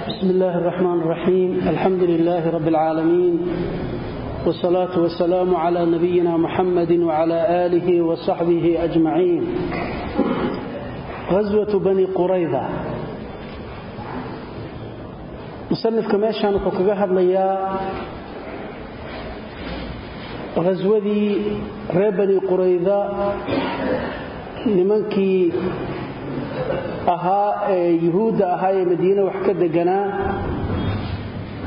بسم الله الرحمن الرحيم الحمد لله رب العالمين والصلاة والسلام على نبينا محمد وعلى آله وصحبه أجمعين غزوة بني قريظة مصنف كماشان وكوكاها بليا غزوذي ريب بني قريظة لمنكي ahaa ee yuhuudda ahaa ee madiine wax ka deganaa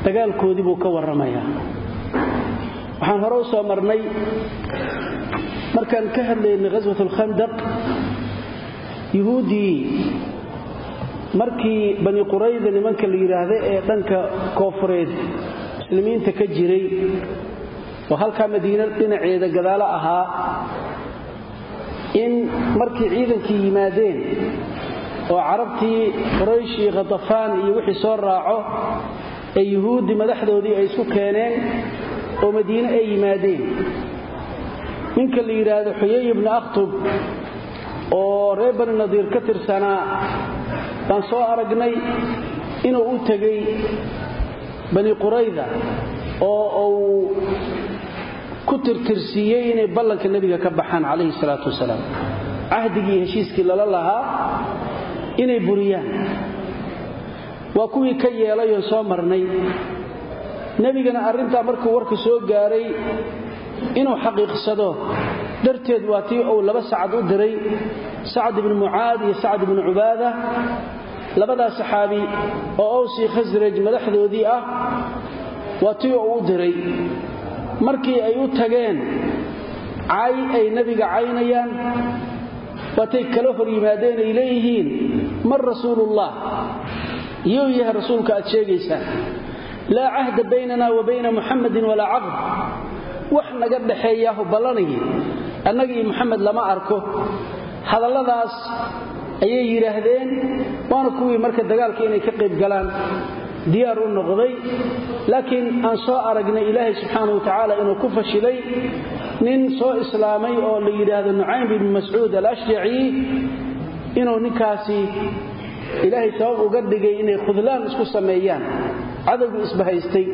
dagaalkoodii buu ka warramayaa. Waxaan hore u soo marnay markaan ka hadlaynay ghaswat alkhandaq yuhuuddii markii bani qurayda nimanka la yidhaahda ee dhanka koofureed muslimiinta ka jiray oo halkaa madiine dhinaceeda gadaalo ahaa in markii ciidankii yimaadeen oo carabtii quraysh iyo khatafaan iyo wixii soo raaco ee yuhuuddii madaxdoodii ay isku keeneen oo madiine ay yimaadeen. Ninka la yidhaahdo xuyay ibnu akhtub oo reer bani nadiir ka tirsanaa baan soo aragnay inuu u tegey bani qurayda oo uu ku tirtirsiiyey inay ballanka nebiga ka baxaan calayhi salaatu wasalaam. Cahdigii heshiiskii lala lahaa inay buriyaan. Waa kuwii ka yeelayoon soo marnay. Nebigana arrintaa markuu warka soo gaaray inuu xaqiiqsado darteed waa tii uu laba sacad u diray sacd ibnu mucaad iyo sacd ibnu cubaada. Labadaa saxaabi oo owsii khasraj madaxdoodii ah waa tii uu u diray. Markii ay u tageen cay ay nebiga caynayaan waatay kala hor yimaadeen ay leeyihiin man rasuulullah? Yuu yahay rasuulka aad sheegaysaan laa cahda baynana wa bayna muxamadin walaa caqd wax naga dhaxeeyaahu ballanayay. Annaga iyo muxamed lama arko. Hadalladaas ayay yidhaahdeen waana kuwii marka dagaalka inay ka qayb galaan. Diyaar u noqday. Laakiin aan soo aragnay ilaahay subxaanau wa tacaala inuu ku fashilay nin soo islaamay oo la yidhaahdo nucaym ibnu mascuud alashjaci inuu ninkaasi ilaahay sabab uga dhigay inay khudlaan isku sameeyaan cadowgu isbahaystay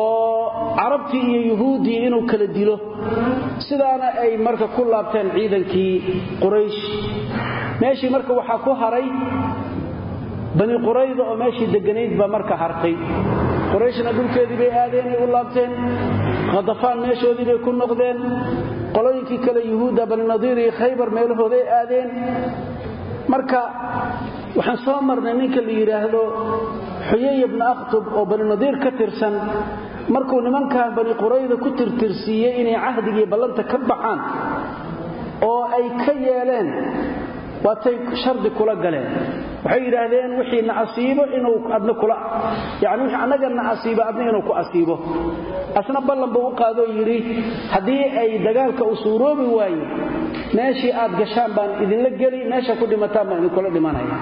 oo carabtii iyo yuhuuddii inuu kala dilo. Sidaana ay marka ku laabteen ciidankii quraysh. Meeshii marka waxaa ku haray bani qurayda oo meeshii deganayd baa marka hartay qurayshna dhulkeedii bay aadeen ay u laabteen. Khadafaan meeshoodii bay ku noqdeen. Qolooyinkii kale yuhuudda bani nadiir iyo khaybar meelahooday aadeen. Marka waxaan soo marnay ninka la yidhaahdo xuyay ibnu akhtub oo bani nadiir ka tirsan. Markuu nimankan bani qurayda ku tirtirsiiyey inay cahdigii ballanta ka baxaan oo ay ka yeeleen waatay shardi kula galeen. Waxay yidhaahdeen wixii na inuu adna kula yani wixii annaga na adna inuu ku asiibo. Asna ballan u qaadoo yidhi haddii ay dagaalka u suuroobi waayo meeshii aad gashaan baan idinla geli meesha ku dhimataan baan idinkula dhimanaya.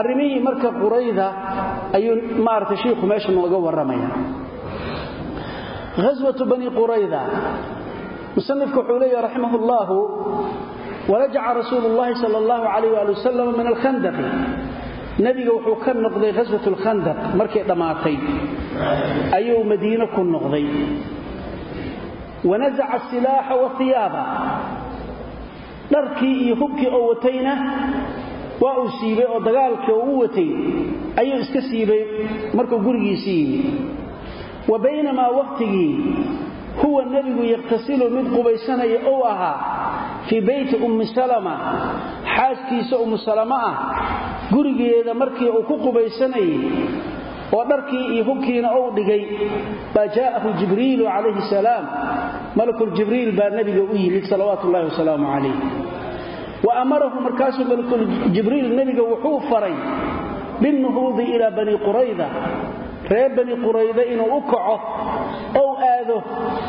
Arrimihii marka qurayda ayuu maaragtay shiikhu meesha nooga warramaya ghaswatu bani qurayda musanifku wuxuu leeyahy raximah ullahu warajaca rasuulu llahi sal allahu alayh ali wasalam min alkhandaqi nebiga wuxuu ka noqday ghaswat lkhandaq markay dhammaatay ayuu madiine ku noqday wanasaca asilaaxa wahiyaaba dharkii iyo hubkii oo watayna waa uu siibay oo dagaalkii oo u watay ayuu iska siibay markuu gurigiisii wa baynamaa waqtigii huwa nebigu yakhtasilu mid qubaysanaya ou ahaa fii beyti ummi salama. Xaaskiisa ummu salama ah gurigeeda markii uu ku qubaysanayay oo dharkii iyo hubkiina ou dhigay baa jaa'ahu jibriilu calayhi salaam. Malakuljibriil baa nebiga u yimid salawaatu ullahi wasalaamu calayh. Wa amarahu markaasuu malakuljibriil nebiga wuxuu faray binnuhuudi ilaa bani qurayda. Reer bani qurayda inuu aado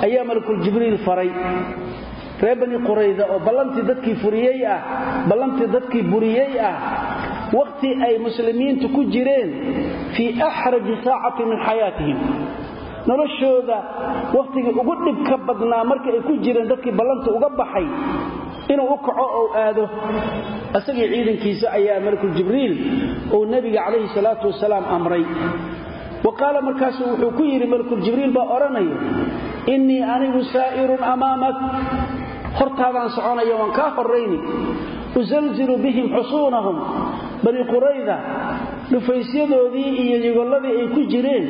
ayaa malakuljibriil faray. Reer bani qurayda oo ballantii dadkii furiyey ah ballantii dadkii buriyey ah wakhti ay muslimiintu ku jireen fii axraji saacati min xayaatihim. Noloshooda wakhtigii ugu dhibka badnaa markii ay ku jireen dadkii ballanta uga baxay inuu u kaco ou aado isagii ciidankiisa ayaa malakuljibriil uu nebiga calayhi salaatu wasalaam amray qaala markaasuu wuxuu ku yidhi malakuljibriil baa odhanayo innii anigu saa'irun amaamak. Hortaadaan soconaya waan kaa horrayni usalzilu bihim xusuunahum bani qurayda dhufaysyadoodii iyo yigolladii ay ku jireen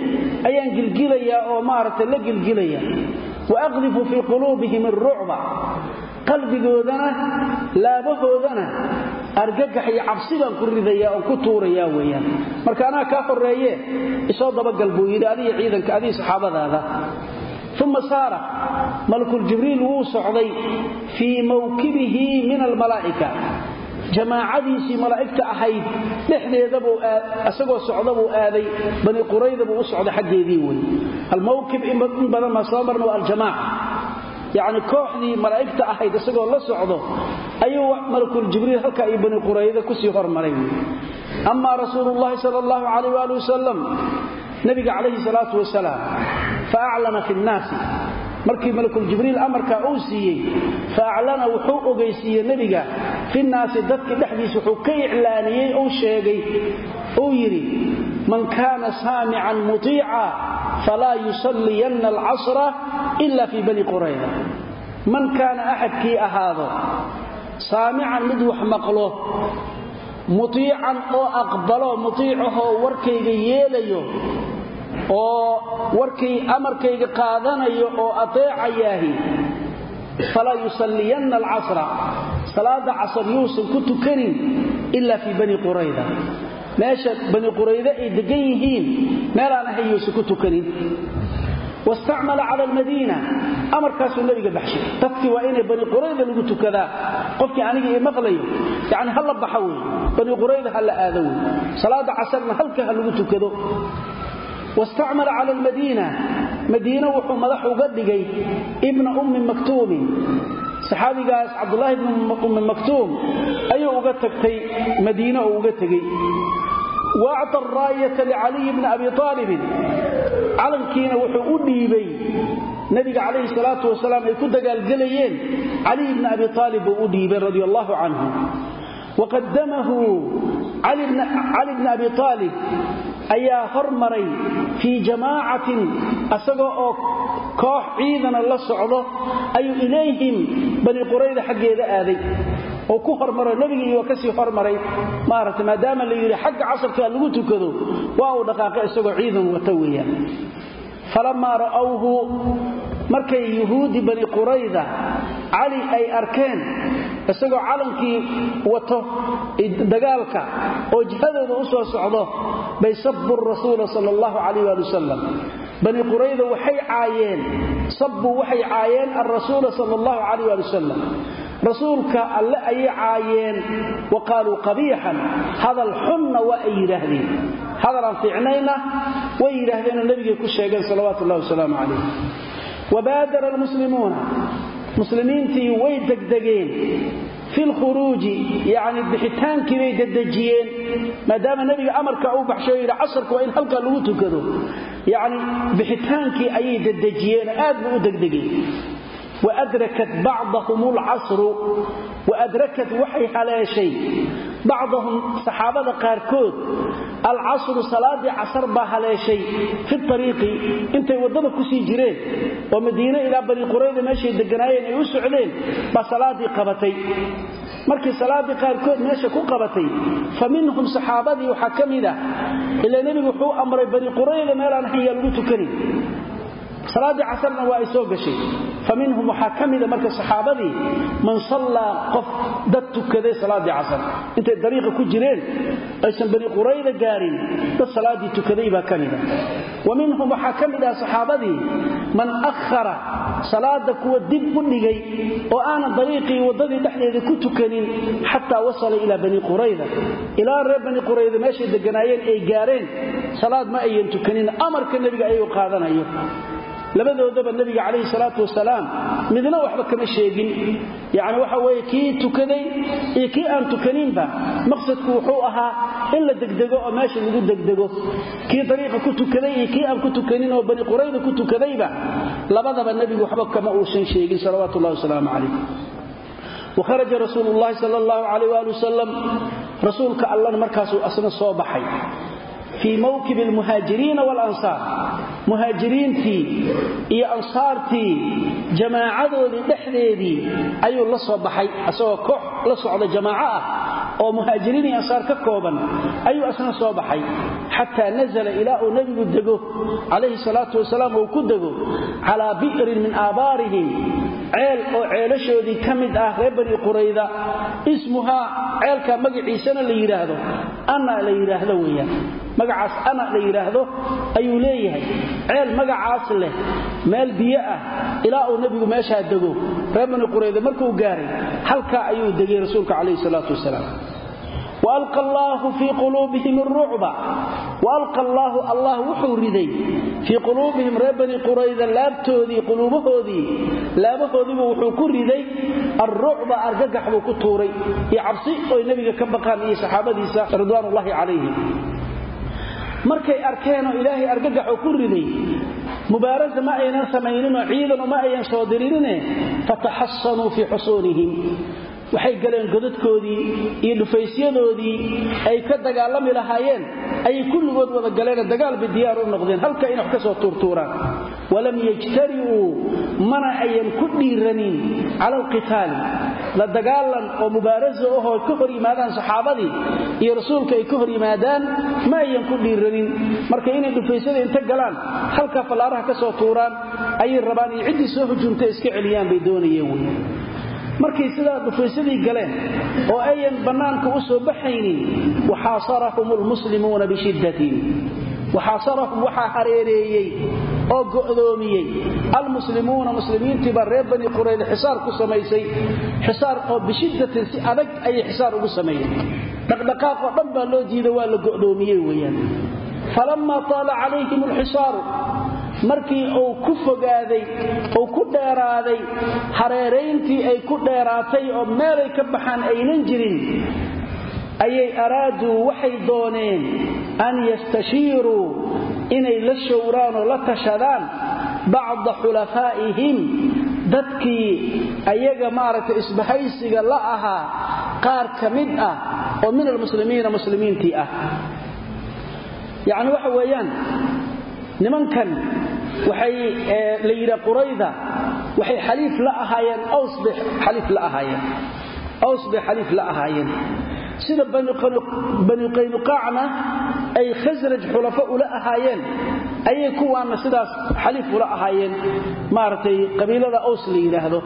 ayaan gilgilayaa oo maaragtay la gilgilaya. Wa aqdifu fii quluubihim alrucba qalbigoodana laabahoodana argagax iyo cabsi baan ku ridayaa oon ku tuurayaa weeyaan. Marka anaa kaa horreeye isoo dabagal buu yidhi adiga ciidanka adii saxaabadaada. Uma saara malakuljibriil wuu socday fii mawkibihi min almalaa'ika. Jamaacadiisii malaa'igta ahayd dhexdeedabuu isagoo socda buu aaday bani qurayda buu u socday xaggeedii wey almawkib in badan maa soo marna waa aljamaaca yacni kooxdii malaa'igta ahayd isagoo la socdo ayuu malakuljibriil halkaa iyo bani qurayda ku sii hormaray. Amaa rasuulu llahi sal allahu calayh waali wasalam nabiga calayhi salaatu wasalaam fa aclana fi nnaasi markii malakuljibriil amarkaa uu siiyey fa aclana wuxuu ogeysiiyey nebiga finnaasi dadka dhexdiisa wuxuu ka iclaaniyey uu sheegay uu yidhi man kaana saamican mutiica falaa yusalliyanna alcasra ila fii bani qurayda man kaana axadkii ahaado saamican mid wax maqlo mutiican oo aqbalo mutiicahoo warkayga yeelayo oo warkay amarkayga qaadanayo oo ateecayaahi falaa yusalliyanna alcasra. Salaada casar yuusan ku tukanin ila fii bani qurayda. Meesha bani qurayde ay degan yihiin meelaan ahay yuusan ku tukanin. Wastacmala cala almadiina. Amarkaasuu nabiga baxshay. Dadkii waa inay bani qurayda lagu tukadaa. Qofkii aniga ii maqlayo yani ha la baxa wey bani qurayda ha la aado wey salaada casarna halka ha lagu tukado wastacmala cala almadiina madiina wuxuu madax uga dhigay ibna ummi maktuumin saxaabigaas cabdulaahi ibn ummi maktuum ayuu uga tagtay madiine oo uga tegey wa acta araayata licaliyi bni abi aalibin calankiina wuxuu u dhiibay nabiga calayhi salaatu wasalaam ay ku dagaalgelayeen caliy bni abi aalib buu u dhiibay radia allahu canhu waqadamahu cali bni abi aalib ayaa hormaray fii jamaacatin asagoo oo koox ciidana la socdo ayuu ilayhim bani qurayda xaggeeda aaday. Oo ku hormaro nebigii waa ka sii hormaray maaragtay maadaama la yidhi xagga casarkaa lagu tukado waa uu dhaqaaqay isagoo ciidan wata weeyaan. Falamaa ra'awhu markay yuhuudi bani qurayda cali ay arkeen isagoo calankii wato dagaalka oo jihadooda u soo socdo bay sabbuu rasuula sal allahu calayh waali wasalam bani qurayda waxay caayeen sabbuu waxay caayeen alrasuula sal allahu calayh waali wasalam rasuulka alle ayay caayeen wa qaaluu qabiixan hadal xunna waa ay yidhaahdeen. Hadalaan fiicnayna way yidhaahdeenoo nebigay ku sheegeen salawaatu ullahi wasalaamu calayh wabaadara almuslimuuna muslimiintii way degdegeen fi lkhuruuji yacni bixitaankii bay dedejiyeen maadaama nebiga amarka uu baxshay yidhi casarka waa in halkaa lagu tukado. Yacni bixitaankii ayay dedejiyeen aad buu u degdegeen waadrakat bacdahum alcasru waadrakat waxay haleeshay bacdahum saxaabada qaarkood alcasru salaadii casar baa haleeshay fi ariiqi intay waddada ku sii jireen oo madiine ilaa bani qurayda meeshay deganaayeen ay u socdeen baa salaadii qabatay markii salaadii qaarkood meesha ku qabatay fa minhum saxaabadii waxaa ka mid ah ilaa nebigu wuxuu amray bani qurayda meelaan salaadii casarna waa ay soo gashay. Fa minhum waxaa ka mida marka saxaabadii man sallaa qof dad tukaday salaadii casar intay dariiqa ku jireen aysan bani qurayda gaarin dad salaadii tukaday baa ka mida wa minhum waxaa ka mid ah saxaabadii man akhara salaada kuwa dib u dhigay oo aanan dariiqii waddadii dhexdeeda ku tukanin xataa wasala ilaa bani qurayda. Ilaa reer bani qurayda meeshay deganaayeen ay gaareen salaad ma ayan tukanin amarka nebiga ayuu qaadanayo labadoodaba nabiga calayhi salaatu wasalaam midna waxba kama sheegin. Yacni waxa weeye kii tukaday iyo kii aan tukaninba maqsadku wuxuu ahaa in la degdego oo meesha lagu degdego. Kii dariiqa ku tukaday iyo kii aan ku tukanin oo bani qurayda ku tukadayba labadaba nebigu waxba kama uusan sheegin. Salawaatu ullahi wasalaamu calayh wakharaja rasuulu llahi sal allahu calayh waali wasalam rasuulka allana markaasuu asna soo baxay fii mawkib almuhaajiriina walansaar muhaajiriintii iyo ansaartii jamaacadoodii dhexdeedii ayuu la soo baxay isagoo koox la socda jamaaco ah oo muhaajiriin iyo ansaar ka kooban ayuu asna soo baxay xataa nazala ilaa uu nebigu dego calayhi salaatu wasalaam uu ku dego calaa bi'rin min aabaarihim ceel oo ceelashoodii ka mid ah reer bani qurayda ismuhaa ceelka la yidhaahdo la yidhaahdo weeyaan magacaas ana la yidhaahdo ayuu leeyahay. Ceel magacaas leh meel biyo ah ilaa uu nebigu meeshaa dego. Reer bani qurayda markuu gaaray halkaa ayuu degay rasuulka calayhi salaatu wasalaam. Walqa allaahu fii quluubihim arucba waalqa allaahu allah wuxuu riday fii quluubihim reer bani qurayda laabtoodii quluubahoodii. Laabahoodiibu wuxuu ku riday alrucba argagax buu ku tuuray. Iyo cabsi oy nebiga ka baqaan iyo saxaabadiisa ridwaanullaahi calayhim markay arkeenoo ilaahay argagaxoo ku riday mubaarasa ma aynan samayninoo ciidanu ma ayan soo dirinine fataxasanuu fii xusuunihim waxay galeen godadkoodii iyo dhufaysyadoodii ay ka dagaalami lahaayeen ayay kulligood wada galeen dagaal bay diyaar u noqdeen halka inay wax ka soo tuurtuuraan. Walam yajtari'uu mana ayan ku dhiiranin cala alqitaali la dagaalan oo mubaaraso ahoo ka hor yimaadaan saxaabadii iyo rasuulka ay ka hor yimaadaan ma ayan ku dhiiranin. Marka inay dhufaysyada inta galaan halka fallaaraha ka soo tuuraan ayay rabaan iyo ciddii soo hujuumta iska celiyaan bay doonayeen wey markay sidaa dhufaysadii galeen oo ayan bannaanka u soo baxaynin waxaasarahum lmuslimuuna bishiddatin. Waxaasarahum waxaa hareereeyey oo go'doomiyey. Almuslimuuna muslimiintiibaa reer bani qurayda xisaar ku samaysay. Xisaar oo bishiddatin si adag ayay xisaar ugu sameeyeen dhaqdhaqaaqoo dhan baa loo diida waa la go'doomiyey weeyaan. Falammaa taala calayhim alxisaaru markii uu ku fogaaday uu ku dheeraaday hareerayntii ay ku dheeraatay oo meelay ka baxaan aynan jirin ayay araaduu waxay dooneen an yastashiiruu inay la showraan oo la tashadaan bacda xulafaa'ihim dadkii ayaga maaragtay isbahaysiga la ahaa qaar ka mid ah oo min almuslimiina muslimiintii ah. Yacni waxa weeyaan nimankan la yidha qurayda waxay xaliif la ahaayeen aws bay xaliif la ahaayeen. Aws xaliif la ahaayeen. Sida bani qaynuqaacna ay khasraj xulafo ula ahaayeen ayay kuwaanna sidaas xaliif ula ahaayeen. Maaragtay qabiilada aws la yidhaahdo.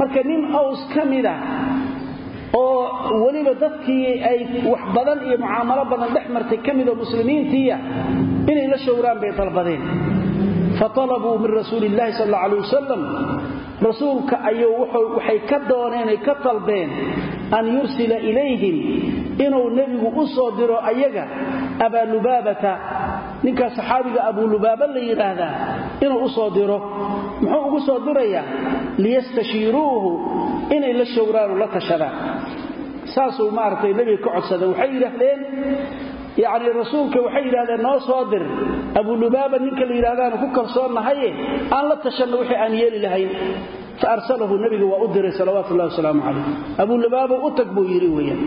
Marka nin aws ka mida oo weliba dadkii ay wax badan iyo mucaamalo badan dhex martay ka midoo muslimiintiiya inay la showraan bay dalbadeen fatalabuu min rasuuli illahi sal alla alay wasalam. Rasuulka ayuu waxay ka dooneenay ka dalbeen an yursila ilayhim inuu nebigu u soo diro ayaga abaalubaabata ninkaa saxaabiga abulubaaba la yidhaahdaa inuu u soo diro. Muxuu ugu soo dirayaa? Liyastashiiruuhu inay la showraanoo la tashadaan. Saasuu maaragtay nebiga ka codsadeen waxay yidhaahdeen yacni rasuulka waxay yidhahdeen noo soo dir. Abulubaaba ninka la yidhahdaanu ku kalsoonnahaye aan la tashanno wixii aan yeeli lahayn. Fa arsalahu nebiga waa u diray salawaatu wasalaamu calayh. Abulubaaba u tag buu yidhi weeyaan.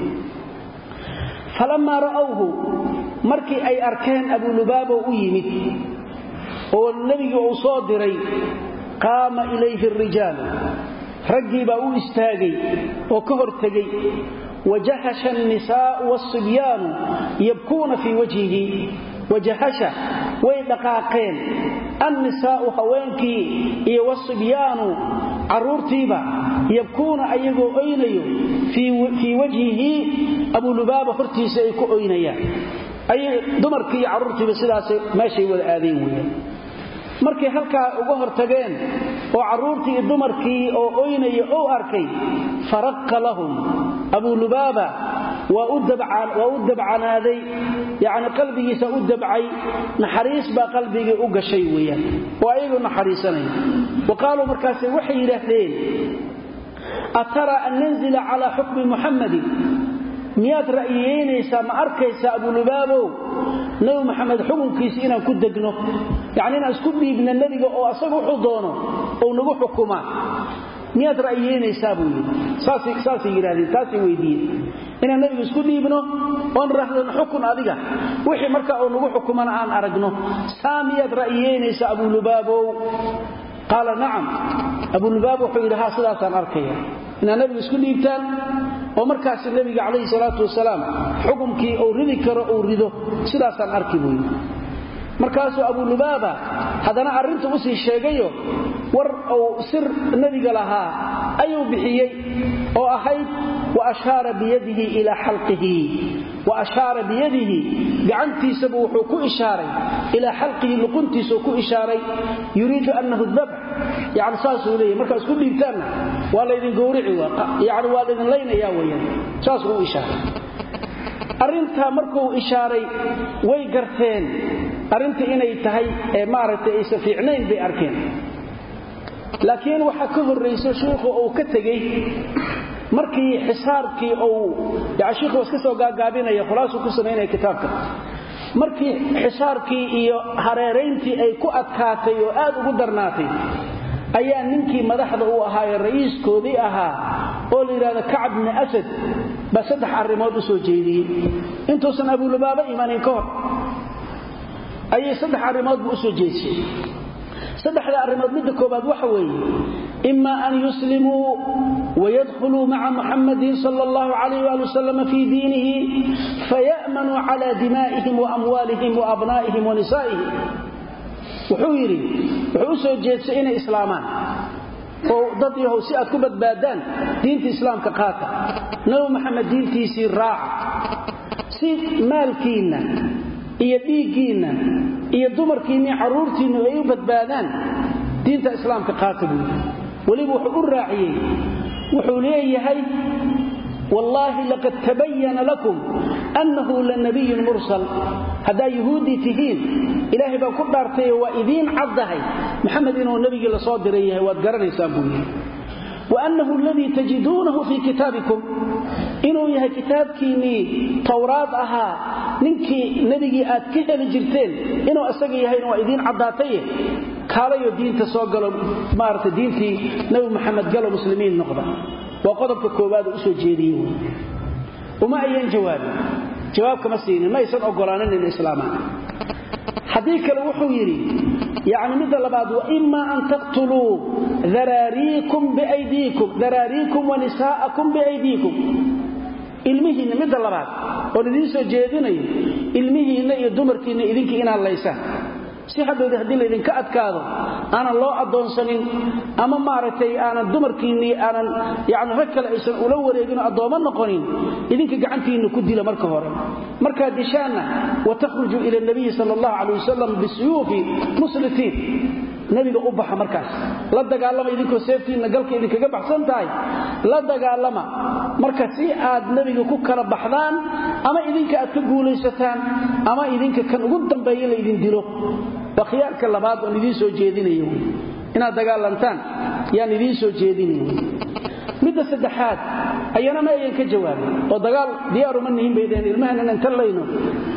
Falammaa ra'awhu markii ay arkeen abulubaabo u yimid oo nebigii uu soo diray qaama ilayhi arijaalu raggii baa u istaagay oo ka hortegey wajahasha annisaa'u waasibyaanu yabkuuna fii wajhihi wajahasha way dhaqaaqeen annisaa'u haweenkii iyo wasibyaanu carruurtiiba yabkuuna ayagoo oynayo fii wajhihi abulubaaba hortiisa ay ku oynayaan dumarkii iyo carruurtiiba sidaas meeshay wada aadeen weyaan markay halkaa uga hortageen oo carruurtii iyo dumarkii oo oynaya ou arkay faraqa lahum. Abulubaaba waa u dabcanaaday. Yacni qalbigiisa u dabcay. Naxariis baa qalbigii u gashay weeyaan. Oo ayagu naxariisanaya. Wa qaaluu waxay yidhaahdeen atara an nanzila calaa xukmi muxammadin miyaad ra'yiyeynaysaa ma arkaysaa abulubaabow nebi maxamed xukunkiisi inaan ku degno yacni inaan isku dhiibna nebiga oo asaga wuxuu doono ou nagu xukumaa. Miyaad ra'yeynaysaa buu yidhi. Saasay yidhahdeen taasay weydiiyeen. Inaan nebiga isku dhiibno oon rahdano xukun adiga. Wixii marka uu nagu xukumana aan aragno. Saa miyaad ra'yeynaysaa abulubaabow qaala nacam. Abulubaab wuxuu yidhi haa sidaasaan arkaya. Inaad nebiga isku dhiibtaan oo markaasi nebiga calayhi salaatu wasalaam xukumkii uu ridi karo uu rido sidaasaan arki buu yidhi markaasuu abulubaaba haddana arrinta u sii sheegayo war uu sir nebiga lahaa ayuu bixiyey oo ahayd wa ashaara biyadihi ilaa xalqihi wa ashaara biyadihi. Gacantiisabu wuxuu ku ishaaray ilaa xalqihi luquntiisuu ku ishaaray yuriidu annahu dabx yani saasuu leeyahy markaa isku dhiibtaanna waa laydin gowrici yani waa laydin laynaya weyaan saasuu u ishaaray. Arrintaa markuu ishaaray way garteen arrinta inay tahay ee maaragtay aysan fiicnayn bay arkeen. Laakiin waxaa ka horrayso shiikhu uu ka tegey markii xisaarkii uu shiikhu iska soo gaagaabinaya khulaasuu ku samaynaya kitaabka. Markii xisaarkii iyo hareerayntii ay ku adkaatay oo aad ugu darnaatay ayaa ninkii madaxda uu ahaaye ra'iiskoodii ahaa oo la yidhahdo kacab bni asad baa saddex arrimood u soo jeediyey. Intuusan abulubaaba imanin ka hor ayay saddex arrimoodba u soo jeedisay saddexda arrimood midda koobaad waxa weeye ima an yuslimuu wayadkhuluu maca muxamadin sal allahu calayh waali wasalam fii diinihi faya'manuu cala dimaa'ihim waamwaalihim waabnaa'ihim wanisaa'ihim wuxuu yidhi wuxuu u soo jeedsay inay islaamaan. Oo dad yahow si aad ku badbaadaan diinta islaamka qaata nabi maxamed diintiisii raaca. Si maalkiinna iyo dhiiggiinna iyo dumarkiinna iyo carruurtiinnu ay u badbaadaan. Diinta islaamka qaata buu yidhi. Weliba wuxuu u raaciyey. Wuxuu leeyahay wallaahi laqad tabayana lakum annahu lanabiyun mursal. Haddaa yuhuuddii tihiin ilaahay baan ku dhaartayo waa idiin caddahay. Maxamed inuu nebigii la soo yahay waad inuu yahay kitaabkiinnii towraad ahaa ninkii nebigii aad ka heli jirteen inuu isaga yahayna waa idiin caddaataye kaalayo diinta soo galo maarata diintii nebi maxamed galo muslimiin noqda. Waa qodobka koowaad u soo jeediye uma ayan jawaabin jawaab kama siinin ma aysan oggolaanin in ah. haddii kale wuxuu yidhi yacni midda labaad wa imaa an taqtuluu daraariikum biaydiikum daraariikum wa nisaa'akum biaydiikum ilmihiina midda labaad oo idiin soo jeedinayo ilmihiina iyo dumarkiina idinka inaan laysaan. Si hadhowda haddii laydinka adkaado aanan loo addoonsanin ama maaragtay aanan dumarkiinnii aanan yani rag kale aysan ula wareegin oo addoommo noqonin idinka gacantiinna ku dila marka hore. Markaad dishaanna watakhruju ila nabiyi sal allahu calay wasalam bisuyuufi muslitiin nabiga u baxa markaas. La dagaalama idinkoo seeftiinna galka idinkaga baxsan tahay. La dagaalama. Marka si aad nebiga ku kala baxdaan ama idinka aad ka guulaysataan ama idinka kan ugu dambeeya laydin dilo. Waa labaad oon idiin soo jeedinayo inaad dagaalantaan yaan idiin soo jeedinayo midda saddexaad ayana ma ayan ka jawaabin. Oo dagaal diyaaruma nihin bay dheheen ilmahan inaan tallayno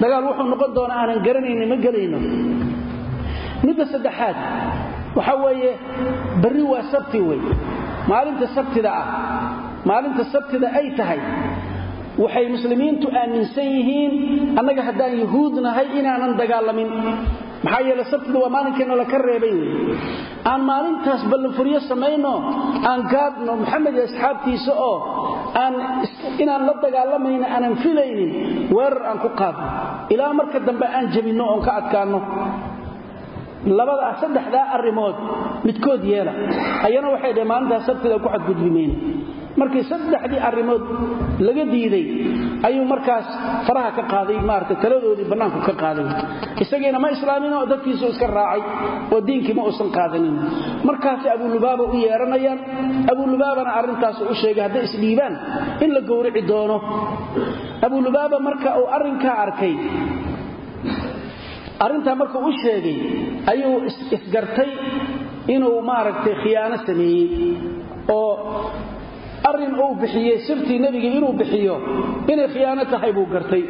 dagaal wuxuu noqon doona aanan garanayno ma gelayno midda saddexaad waxa weeye berri waa sabti wey maalinta sabtida ah maalinta sabtida ay tahay waxay muslimiintu aaminsan yihiin annaga haddaan yuhuud nahay inaanan dagaalamin. Maxaa yeele sabtida waa maalinkeena laka reebay wey aan maalintaas ballanfuryo samayno aan gaadno maxamed iyo asxaabtiisa oo aan inaan la dagaalamayna aanan filaynin weerar aan ku qaadno. Ilaa marka dambe aan jabinno oon ka adkaanno labadaa saddexdaa arrimood midkood yeela. Ayana waxay dhaheen sabtida ku xadgudbimayna markii saddexdii arrimood laga diiday ayuu markaas faraha ka qaaday maarata taladoodii bannaanku ka qaaday. Isagiina ma islaamin oo dadkiisu iska raacay oo diinkii ma uusan qaadanin. Markaasay abulubaaba u yeeranayaan. Abulubaabana arrintaas u sheegay hadday isdhiibaan in la gowrici doono. Abulubaaba marka uu arrinkaa arkay arrintaa markuu u sheegay ayuu isgartay inuu maaragtay khiyaano sameeyey oo arrin uu bixiyey sirtii nebiga inuu bixiyo inay khiyaano tahay buu gartay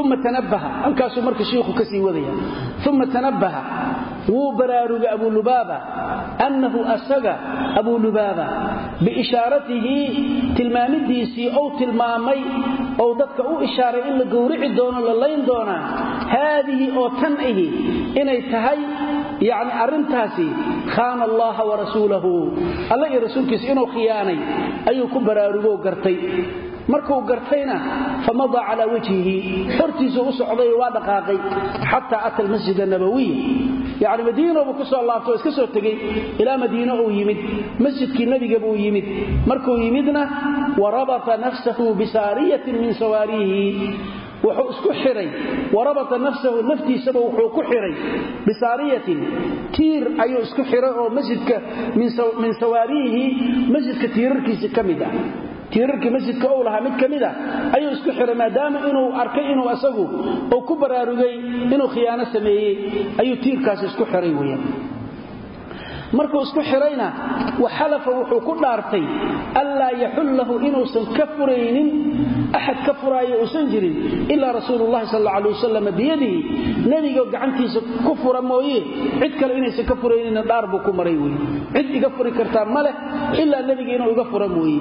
uma tanabbaha halkaasuu marka shiikhu ka sii wadaya uma tanabbaha wuu baraarugay abu lubaaba annahu asaga abu lubaaba biishaaratihi tilmaamidiisii ou tilmaamay ou dadka u ishaaray in la gowrici doono la layn doonaa haadihi oo tan ahi inay tahay yacni arrintaasi khaana allaha wa rasuulahu alla iyo rasuulkiisa inuu khiyaanay ayuu ku baraarugoo gartay markuu gartayna famadaa calaa wajhihi. Hortiisuu u socday waa dhaqaaqay. Xataa ata almasjid anabawiy yacni madiinobu ku soo laabto iska soo tegey ilaa madiine uu yimid. Masjidkii nebiga buu yimid. Markuu yimidna warabata nafsahu bisaariyatin min sawaariihi wuxuu isku xiray. Warabata nafsahu naftiisaba wuxuu ku xiray bisaariyatin. Tiir ayuu isku xiray oo masjidka min sawaariihi masjidka tiirarkiisa ka mid ah tiirarkii masjidka ou lahaa mid ka mid a ayuu isku xiray maadaama inuu arkay inuu asagu uu ku baraarugay inuu khiyaano sameeyey ayuu tiirkaasi isku xiray weyaan markuu isku xirayna waxalafa wuxuu ku dhaartay anlaa yaxullahu inuusan ka furaynin axad ka furaayo uusan jirin ilaa rasuululahi sal alla alay wasalam biyadihi nebiga gacantiisa ku fura mooye cid kale inaysan ka furaynina dhaar buu ku maray wey cid iga furi kartaa ma leh ilaa nebiga inuu iga fura mooye.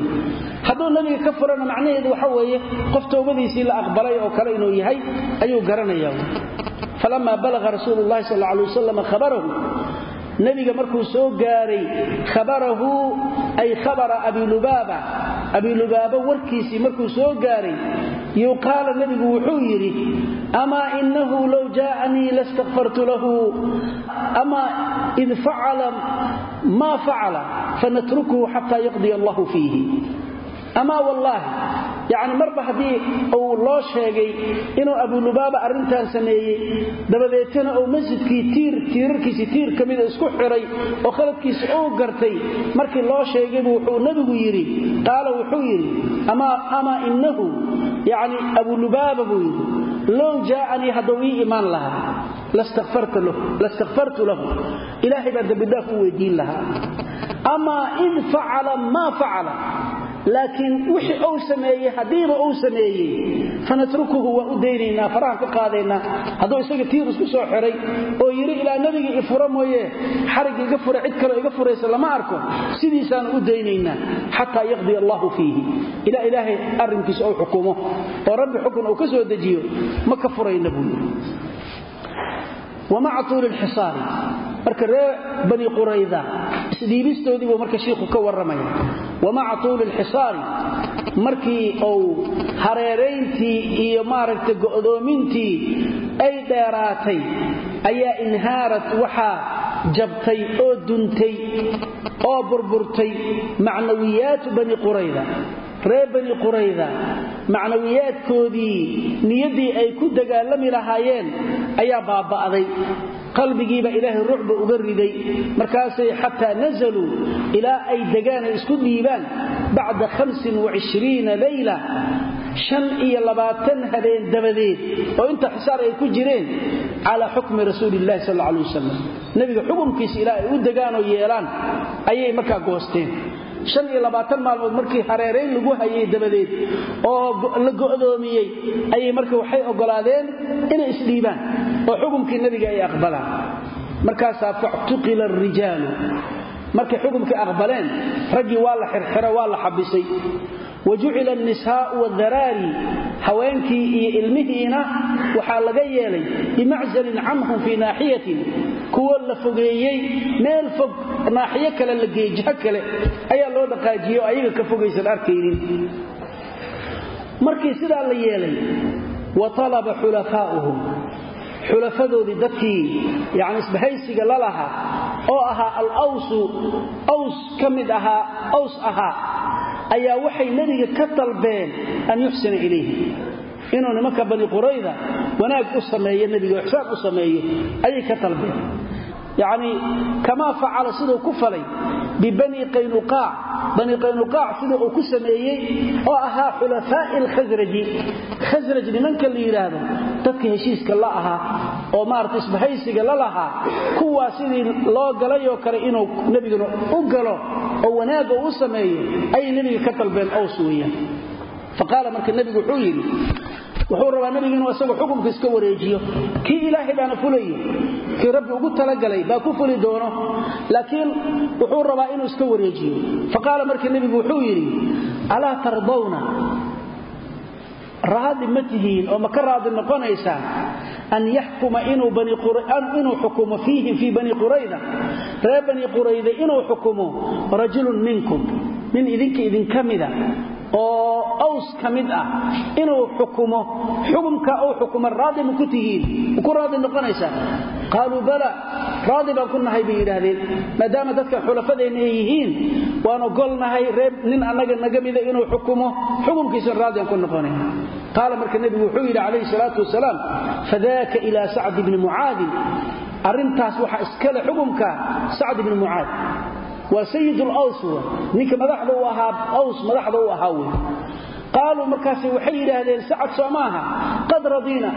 Hadduu nebiga ka furana macnaheedu waxa weeye qof towbadiisii la aqbalay oo kale inuu yahay ayuu garanaya falamaa balaga rasuulu llahi sal alla alay wasalam khabarahu nebiga markuu soo gaaray khabarahu ay khabara abilubaaba abilubaaba warkiisii markuu soo gaaray yuqaala nebigu wuxuu yidhi amaa inahu low jaa'anii lastakfartu lahu amaa id facala maa facala fanatrukuhu xataa yaqdiya allahu fiihi amaa wallaahi yacni marba haddii uu loo sheegay inuu abulubaaba arrintan sameeyey dabadeetana uu masjidkii tiir tiirarkiisii tiir ka mida isku xiray oo khaladkiisa uu gartay markii loo sheegaybu wuxuu nebigu yidhi qaala wuxuu yidhi amaa innahu yacni abulubaaba buu yidhi low jaa'anii hadduu ii imaan lahaa lastakfartu lahu ilaahay baan dembidhaaf u weydiin lahaa. Amaa id facala maa facala laakiin wixii uu sameeyey haddiiba uu sameeyey fanatrukuhu waa u daynaynaa farahan ka qaadaynaa hadduu isaga tiir isku soo xiray oo yidhi ilaa nebigii i fura mooye xarigga iga fura cid kaleo iga furaysa lama arko. Sidiisaanu u daynaynaa xataa yaqdiya allahu fiihi. Ilaa ilaahay arrinkiisa uu xukumo oo rabbi xukun uu ka soo dejiyo ma ka furayna buu wamaca tuuli lxisaari marka reer bani qurayda isdhiibistoodii buu marka shiikhu ka warramaya. Wamaca tuuli lxisaari markii uu hareerayntii iyo maaragtay go'doomintii ay dheeraatay ayaa inhaarat waxaa jabtay oo duntay oo burburtay macnawiyaatu bani qurayda reer bani qurayda macnawiyaadkoodii niyaddii ay ku dagaalami lahaayeen ayaa baaba'day. qalbigiiba ilaahay rucba uga riday. markaasay xataa nazaluu ilaa ay degaan ay isku dhiibaan bacda layla. shan iyo labaatan habeen dabadeed oo inta xisaar ay ku jireen calaa xukmi rasuulillahi sal alay wasalam nebiga xukumkiisa ilaa ay u degaanoo yeelaan ayay markaa goosteen maalmood markii hareerayn lagu hayay dabadeed oo la go'doomiyey ayay marka waxay oggolaadeen inay isdhiibaan oo xukumkii nebiga ay aqbalaan. Markaasaa factuqila arijaalu markay xukumkii aqbaleen raggii waa la xirxiro waa la xabisay wa jucila annisaa'u wadaraari haweenkii iyo ilmihiina waxaa laga yeelay bimacsalin canhum fii naaxiyatin kuwo la fogeeyey meel fog naaxiyo kale la geey jiho kale ayaa loo dhaqaajiyey oo ayaga ka fogaysan arkaynin. Markii sidaa la yeelay wa talaba xulafaa'uhum xulafadoodii dadkii yani isbahaysiga la lahaa oo ahaa alawsu aws ka mid ahaa aws ahaa ayaa waxay nebiga ka dalbeen an yuxsina ilayhi. inuu nimanka bani qurayda wanaag u sameeyo nebiga ixsaan u sameeyo ayay ka dalbeen yacnii kamaa facala siduu ku falay bibani qaynuqaac bani qaynuqaac sida uu ku sameeyey oo ahaa xulafaa'i alkhasraji khasraj nimanka la yidhaahdo dadka heshiiska la ahaa oo maarata isbahaysiga la lahaa kuwaa sidii loo galayoo kale inuu nebiguna u galo oo wanaagga u sameeyo ayay nebiga ka dalbeen aws weeyaan. Faqaala marka nebigu wuxuu yidhi wuxuu rabaa nabiga inuu isagu xukunka iska wareejiyo. Kii ilaahay baana fulayo kii rabbi ugu talagalay baa ku fuli doono. Laakiin wuxuu rabaa inuu iska wareejiyo. Faqaala marka nebigu wuxuu yidhi alaa tardawna? Raadi ma tihiin oo ma ka raadi noqonaysaan an yaxkuma inuu xukumo fiihim fii bani qurayda reer bani qurayda inuu xukumo rajulun minkum nin idinka idinka mida oo aws ka mid ah inuu xukumo xukumka uu xukumo raadi ma ku tihiin? Ku raadi noqonaysaan qaaluu bala raadi baan ku nahay bay yidhaahdeen. Maadaama dadkan xulafadeenna ay yihiin waan ogolnahay reer nin annaga naga mida inuu xukumo xukumkiisan raadian ku noqonay. Qaala marka nebigu wuxuu yidhi calayhi salaatu wasalaam fadaaka ilaa sacd bni mucaadin. Arrintaas waxaa iskale xukumka sacd bni mucaad waa sayid laws ninka madaxda u ahaa aws madaxda u ahaa wey qaaluu markaas waxay yidhaahdeen sacad soo maaha. Qad radiina.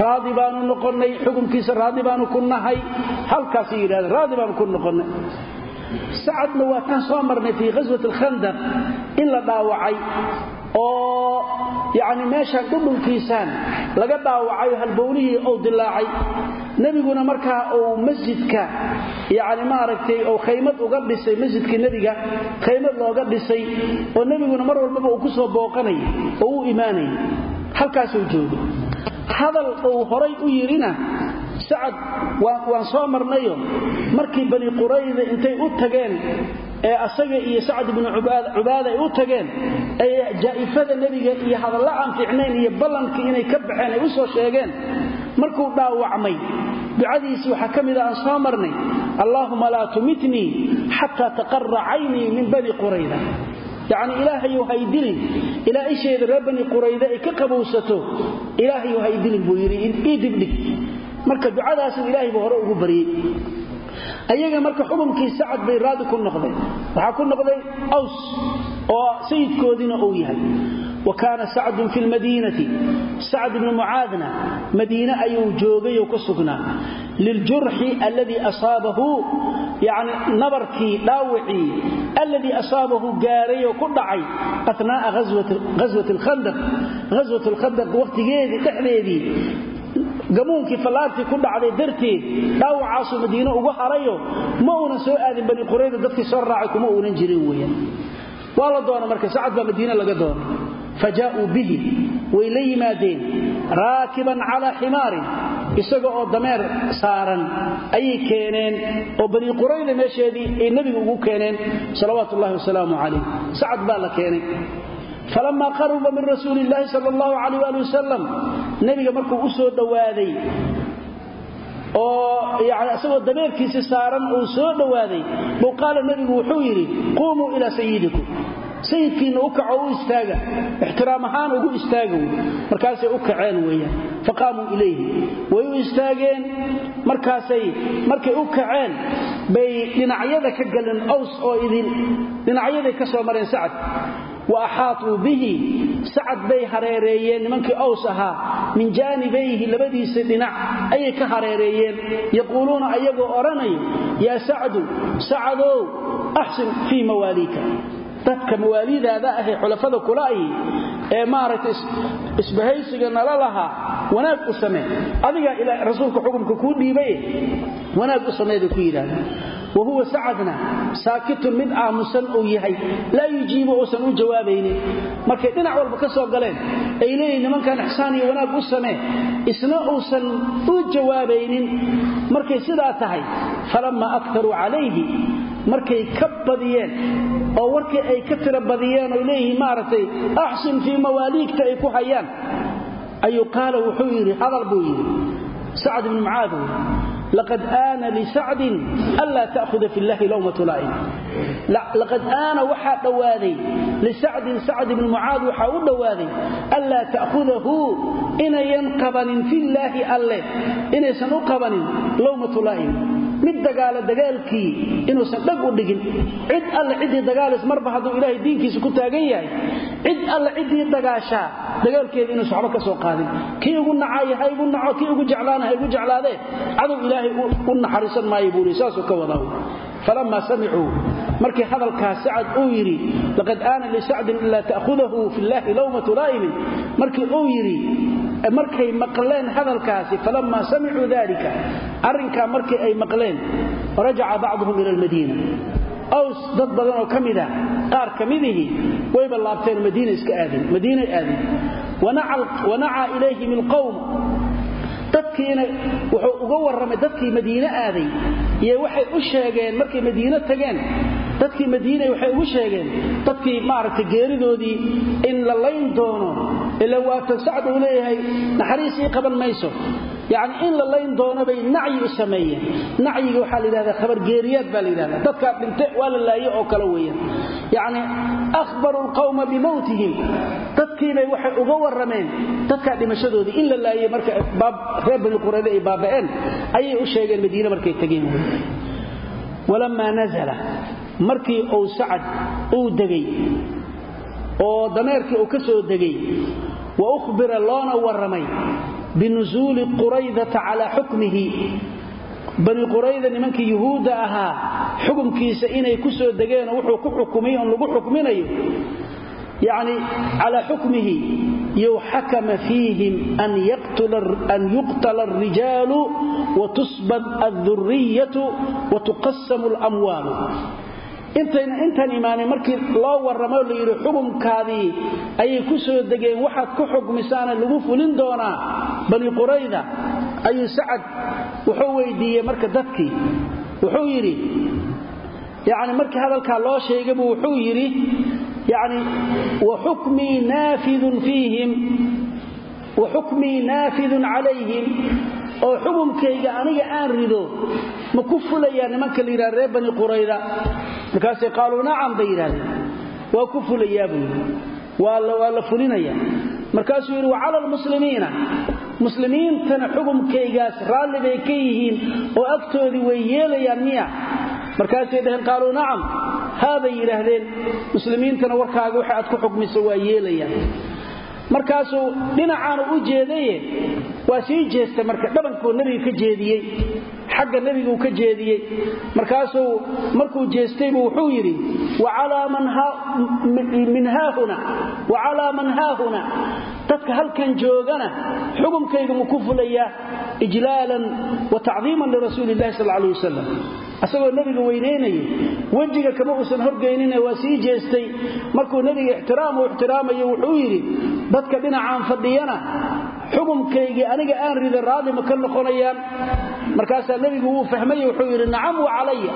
Raadi baanu noqonnay xukumkiisa raadi baanu ku nahay. Halkaasay yidhahdeen raadi baanu ku noqonnay. Sacadna waa taan soo marnay fii ghaswat alkhandaq in la dhaawacay oo yacni meeshaan dhudhunkiisaan laga dhaawacay halbownihii uu dilaacay. Nebiguna markaa uu masjidka yacni maaragtay uu khaymad uga dhisay masjidka nebiga khaymad looga dhisay oo nebiguna mar walbaba uu ku soo booqanay oo u imaanay. Halkaasuu joogay hadal uu horay u yidhina sacad waan soo marnayo. Markii bani qurayda intay u tageen ee asaga iyo sacad ibnu cubaada ay u tageen ay jaa'ifada nebiga iyo hadalla aan fiicnayn iyo ballankii inay ka baxeen ay u soo sheegeen markuu dhaawacmay ducadiisii waxaa ka mid a aan soo marnay allaahuma laa tumitnii xataa taqara caynii min bani qurayda yacni ilaahayu haydilin ilaa isheeda reer bani qurayda ay ka marka ducadaasuu ilaahayba hore ugu baryey ayaga marka xukunkii sacad bay raadi ku noqdeen waxaa ku noqday aws oo sayidkoodiina uu yahay. Wa kaana sacdun fi lmadiinati sacd ibnu mucaadna madiine ayuu joogay oo ku sugnaa. Liljurxi alladii asaabahu yani nabarkii dhaawicii alladii asaabahu gaaray oo ku dhacay athnaa'a ghaswat alkhandaq wakhtigeedii dhexdeedii gamuunkii fallaartii ku dhacday darteed dhaawacaasuu madiine ugu harayo ma uunan soo aadin bani qurayda dadkii soo raacay kuma uunan jirin weeyaan. Waa la doona marka sacad baa madiine laga doonay fa jaa'uu bihi way la yimaadeen raakiban calaa ximaarin isaga oo dameer saaran ayay keeneen oo bani qurayda meesheedii ay nebiga ugu keeneen salawaatu ullahi wasalaamu calayh sacad baa la keenay falama qaruba min rasuuli illaahi sal allahu calayh waali wasalam nebiga markuu u soo dhowaaday oo yani isagoo dameerkiisi saaran uu soo dhowaaday buu qaala nebigu wuxuu yidhi quumuu ilaa sayidikum. Sayidkiinna u kaco u istaaga. Ixtiraam ahaan ugu istaaga markaasay u kaceen weeyaan. Faqaamuu ilayhi. Way u istaageen. Markaasay markay u kaceen bay dhinacyada ka galeen aws oo idin dhinacyaday ka soo mareen sacad wa axaatuu bihi sacad bay hareereeyeen nimankii aws ahaa min jaanibayhi labadiisa dhinac ayay ka hareereeyeen. Yaquuluuna ayagoo odhanayo yaa sacdu sacadow axsin fii mawaaliika. Dadka mawaalidaada ahee xulafada kula ahi ee maaragtay isbahaysiga nala lahaa wanaag u samee. Adigaa rasuulka xukumka kuu dhiibaye wanaag u sameeday ku yidhahdeen wa huwa sacadna saakitun mid aamusan uu yahay laa yujiibu uusan u jawaabaynin markay dhinac walba ka soo galeen ay leeyihiin nimankan ixsaan iyo wanaag u samee isna uusan u jawaabaynin markay sidaa tahay falamma aktaruu calayhi markay ka badiyeen oo warkii ay ka tira badiyeen oo leeyihiin maaragtay axsin fii mawaaliigta ay ku hayaan ayuu qaala wuxuu yidhi hadal buu yidhi sacd ibnu mucaad laqad aana lisacdin anlaa ta'huda fi llahi lawmatu laa'im laqad aana waxaa dhowaaday lisacdin sacd ibni mucaad waxaa u dhowaaday anlaa ta'hudahu inayan qabanin fillaahi alle inaysan u qabanin lawmatu laa'im mid dagaala dagaalkii inuusan dhag u dhigin. Cid alle ciddii dagaalis marba hadduu ilaahay diinkiisa ku taagan yahay cid alle ciddii dagaashaa dagaalkeeda inuusan waxba ka soo qaadin. Kii ugu nacaya ha igu naco kii ugu jeclaana ha igu jeclaadee cadow ilaahay u naxariisan maayo buu yidhi saasuu ka wadaa. Falammaa samicuu markii hadalkaas sacad uu yidhi laqad aana lisacdin ilaa ta'hudahu fi llaahi lawmatu laa'imin markii uu yidhi markay maqleen hadalkaasi falammaa samicuu dalika arrinkaa markii ay maqleen rajaca bacduhum ila almadiina. Aws dad badan oo ka mida qaar ka midihii wayba laabteen madiina iska aadeen madiinay aadeen wanacaa ilayhim alqowm dadkiina wuxuu uga warramay dadkii madiine aaday iyo waxay u sheegeen markay madiine tageen dadkii madiine waxay ugu sheegeen dadkii maaragtay geeridoodii in la layn doono ila waatan sacd uu leeyahay naxariis ii qaban mayso yacni in la layn doono bay nacyi u sameeyeen. Nacyiga la yidhahdaa khabargeeriyaad baa la yidhahdaa. Dadkaa dhinte waa la oo kale weeyaan. Yacni akhbaru alqawma bimowtihim dadkiibay waxay uga warrameen dadkaa dhimashadoodii in la laayey marka reer bani qurayda ay baaba'een ayay u sheegeen madiine markay tageen. Walammaa nazala markii uu sacad uu degay oo dameerkii uu ka soo degay wa ukhbira loona warramay binusuuli quraydata calaa xukmihi. Bani qurayda nimankii yuhuudda ahaa xukumkiisa inay ku soo degeenoo wuxuu ku xukumay oon lagu xukminayo yacni calaa xukmihi yow xakama fiihim an yuqtala alrijaalu watusbad alduriyatu watuqasamu alamwaalu intayna intaan imaanin markii loo warramo la yidhi xukumkaadii ayay ku soo degeen waxaad ku xukmisaana lagu fulin doonaa bani qurayda. Ayuu sacad wuxuu weydiiyey marka dadkii. Wuxuu yidhi yani markii hadalkaa loo sheegabu wuxuu yidhi yani waxukmii naafidun fiihim wa xukmii naafidun calayhim oo xukumkayga aniga aan rido ma ku fulayaa nimanka la yidhaha reer bani qurayda? Markaasay qaaluu nacam bay waa ku fulayaa buu yidhi. Waa la fulinaya. Markaasuu yidhi wa cala almuslimiina. Muslimiintana xukumkaygaas raalli bay ka yihiin oo agtoodii way yeelayaan miya. Markaasay dhaheen qaaluu nacam haabay yidhaahdeen. Muslimiintana warkaaga waxa aad ku xukmiso waa yeelayaan. Markaasuu dhinacaanu u jeedaye waa sii jeesta marka dhabankuu nebiga ka jeediyey xagga nebiguu ka jeediyey. Markaasuu markuu jeestaybu wuxuu yidhi min haahuna wa man haahuna dadka halkan joogana xukumkayga mu ku fulayaa ijlaalan wa tacdiiman lirasuuli illahi sal alay wasalam asagoo nebiga weynaynaya wejiga kama uusan horgaynine waa sii jeestay. Markuu nebiga ixtiraam uu ixtiraamayo wuxuu yidhi dadka dhinacaan fadhiyana xukumkaygii aniga aan rida raalli ma ka noqonayaan. Markaasaa nebigu wuu fahmay wuxuu yidhi nacam wa calaya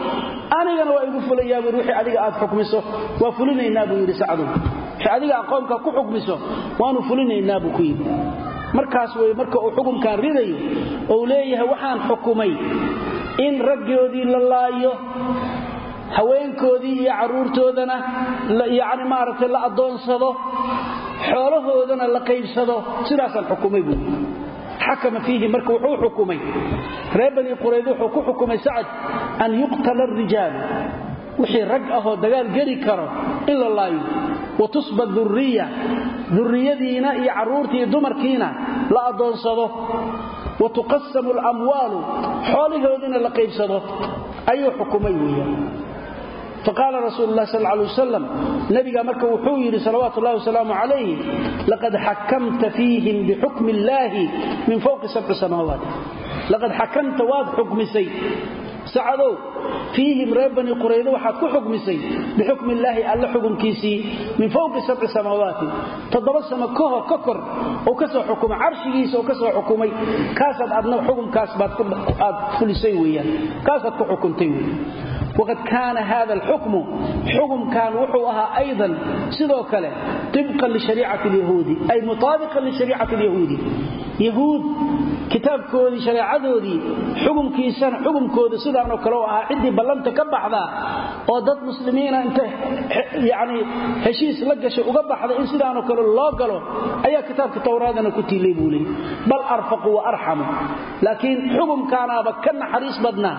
anigana waa igu fulayaa buui wixii adiga aad xukmiso waa fulinaynaa buu yidhi sacdu. Wixii adiga aqoonka ku xukmiso waanu fulinaynaa buu ku yidhi. Markaas wey marka uu xukumkan ridayo ou leeyahay waxaan xukumay in raggoodii la laayo haweenkoodii iyo carruurtoodana yacni maaragtay la addoonsado xoolahoodana la qaybsado sidaasaan xukumay buui xakama fiihi marka wuxuu xukumay. Reer bani qurayd wuxuu ku xukumay sacad an yuqtala arijaalu wixii rag ahoo dagaal geli karo in la laayo wa tusba duriya duriyadiina iyo carruurtii dumarkiina la addoonsado wa tuqasamu alamwaalu. Xoolihoodiina la qaybsado. Ayuu xukumay weeyaan faqaala rasuulu lah sal lay wasalam nabiga marka wuxuu yidhi salawaatu ullahi wasalaamu calayh laqad xakamta fiihim bixukmi illaahi min fowqi sabci samaawaat laqad xakamta waad xukmisay sacadow. Fiihim reer bani quraydo waxaad ku xukmisay bixukmi illaahi alla xukumkiisii min fowqi sabci samaawaati. Toddoba samo kahor ka kor uu ka soo xukumay carshigiisa oo ka soo xukumay. Kaasaad adna xukumkaas baad fulisay weeyaan. Kaasaad ku xukuntay wey waqad kaana hada alxukmu xukumkan wuxuu ahaa aydan sidoo kale ibqan lishariicati lyahuudi ay yahuud kitaabkoodii shareecadoodii xukumkiisana xukumkooda sidaanoo kale u ahaa ciddii ballanta ka baxdaa oo dad muslimiina inta yani heshiis la gashay uga baxda in sidaanoo kale loo galo ayaa kitaabka towraadana ku tiilay buu leey bal arfaqu wa arxamu. Laakiin xukumkaanaaba ka naxariis badnaa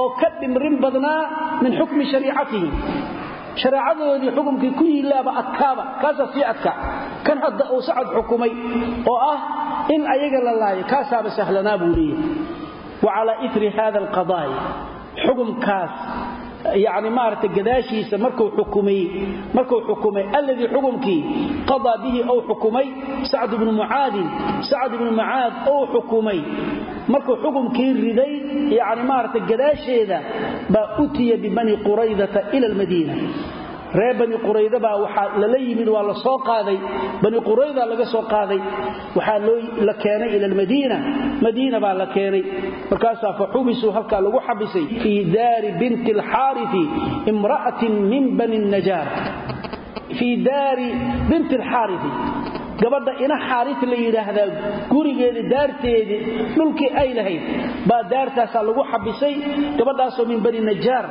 oo ka dhimrin badnaa min xukmi shariicatihi. Shareecadoodii xukumkii ku yiilaaba adkaaba kaasaa sii adka kan hadda uu sacad xukumay oo ah in ayaga la laayo kaasaaba sahlanaa buu leeyahay. Wa calaa iri hada alqadaaya xukumkaas yani maaragtay gadaashiisa markuu xukumay alladii xukumkii qadaa bihi ou xukumay sacd bnu mucaadin sacd ibnu mucaad ou xukumay. Markuu xukumkii riday yani maarata gadaasheeda baa utiya bibani quraydata ila almadiina reer bani qurayda baa waxaa lala yimid waa la qaaday. Bani qurayda laga soo qaaday. Waxaa la keenay ila madiina. Baa la keenay. Markaasaa fa halkaa lagu xabisay fii daari binti alxaarifi imra'atin min bani najaar fii daari binti alxaarifi gabadha ina xaaris la yidhaahdaa gurigeeda daarteedii dhulkii ay lahayd baa daartaasaa lagu xabisay gabadhaasoo min bani najaar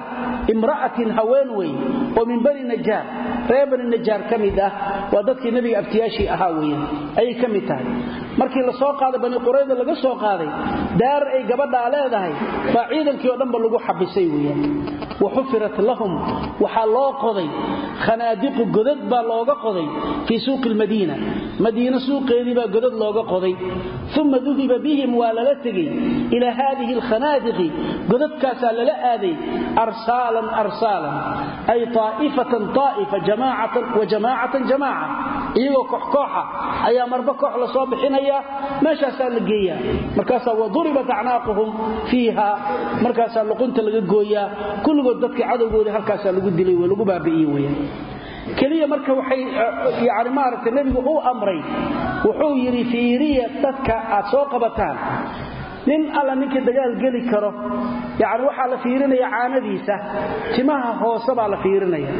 imra'atin haween wey oo min bani najaar reer bani najaar ka mid ah waa dadkii nebiga abtiyaashii ahaa weyan ayay ka mid tahay markii la soo qaaday bani qurayda laga soo qaaday daar ay gabadhaa leedahay baa ciidankii oo dhanba lagu xabisay weyan wa xufirat lahum waxaa loo qoday. Khanaadiqu godad baa looga qoday fii suuqi lmadiina madiina suuqeedii baa godad looga qoday. Uma duhiba bihim waa lala tegey ilaa haadihi alkhanaadiqi godadkaasaa lala aaday arsaalan arsaalan ay taa'ifatan taa'ifa jamaacatan wa jamaacatan jamaaca iyagoo kooxkooxa ayaa marba koox la soo bixinayaa meeshaasaa la geeyaa markaasaa waduribat acnaaquhum fiiha. Markaasaa luqunta laga gooyaa. Kulligood dadkii cadowgoodii halkaasaa lagu dilay lagu baabi'iye weyan keliya marka waxay yani maaragtay nebigu uu amray wuxuu yidhi fiiriya dadka aad soo qabataan. Nin alla ninkii dagaal geli karo. Yani waxaa la fiirinaya caanadiisa. Timaha hoose baa la fiirinaya.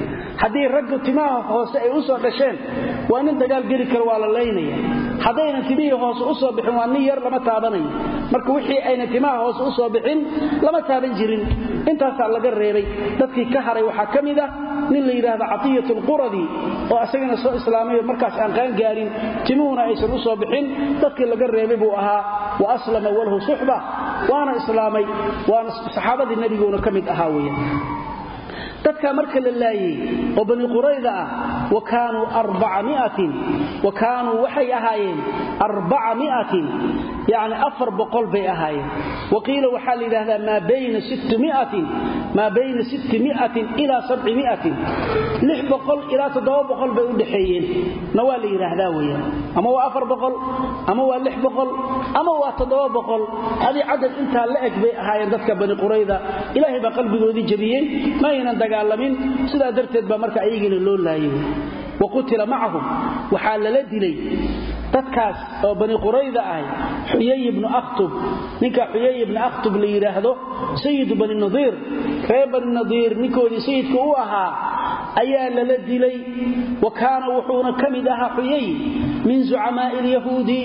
Haddii raggu timaha hoose ay u soo dhasheen waa nin dagaal geli karo waa la laynaya haddaynan timihii hoose u soo bixin waa nin yar lama taabanayo marka wixii aynan timaha hoose u soo bixin lama taaban jirin. Intaasaa laga reebay. Dadkii ka haray waxaa ka mid ah nin la yidhaahdo catiyat alquradi oo asagana soo islaamayo markaas aan qaan gaarin. Timuhuna aysan u soo bixin. Dadkii laga reebay buu ahaa wa aslama walhu suxba. Waana islaamay. Waana saxaabadii nebiguuna ka ahaa weya dadka marka la laayey oo bani qurayda ah wa kaanuu wa kaanuu waxay ahaayeen bay ahaayeen. Wa qiila waxaa la yidhahdaa maa bayna ilaa bay u dhaxeeyeen. Na waa la yidhaahdaa weeyaan. Ama waa ama waa ama waa toddoba boqol. Adi cadad intaa la eg bay ahaayeen dadka bani qurayda. Ilaahay baa qalbigoodii jabiyey ma aynan dagaalamin. Sidaa darteed baa marka ayagiina loo laayay wa qutila macahum waxaa lala dilay dadkaas oo bani qurayda ahay xuyay ibnu akhtub. Ninka xuyay ibnu akhtub la yidhaahdo sayidu bani nadiir reer bani nadiir ninkoodii sayidka u ahaa ayaa lala dilay. Wa kaana wuxuuna ka mid ahaa xuyay min zucamaa'i lyahuudi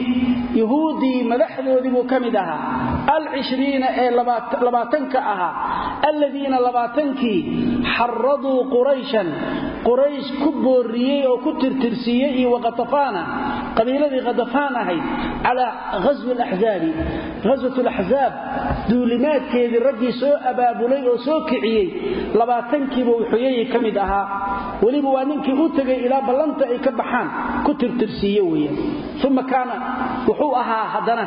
yahuuddii madaxdoodii ka mid ahaa. Alcishriina ee labaatanka ahaa. Alladiina labaatankii xaraduu qurayshan quraysh ku boorriyey oo ku tirtirsiiyey iyo waqatafaana qabiiladii qatafaan ahayd calaa ghaswi alaxzaabi ghaswat alaxzaab duulimaadkeedii raggii soo abaabulay oo soo kiciyey labaatankiiba wuxuyayi ka mid ahaa. Weliba waa ninkii u tegay ilaa ballanta ay ka baxaan ku tirtirsiiye uma kaana wuxuu ahaa haddana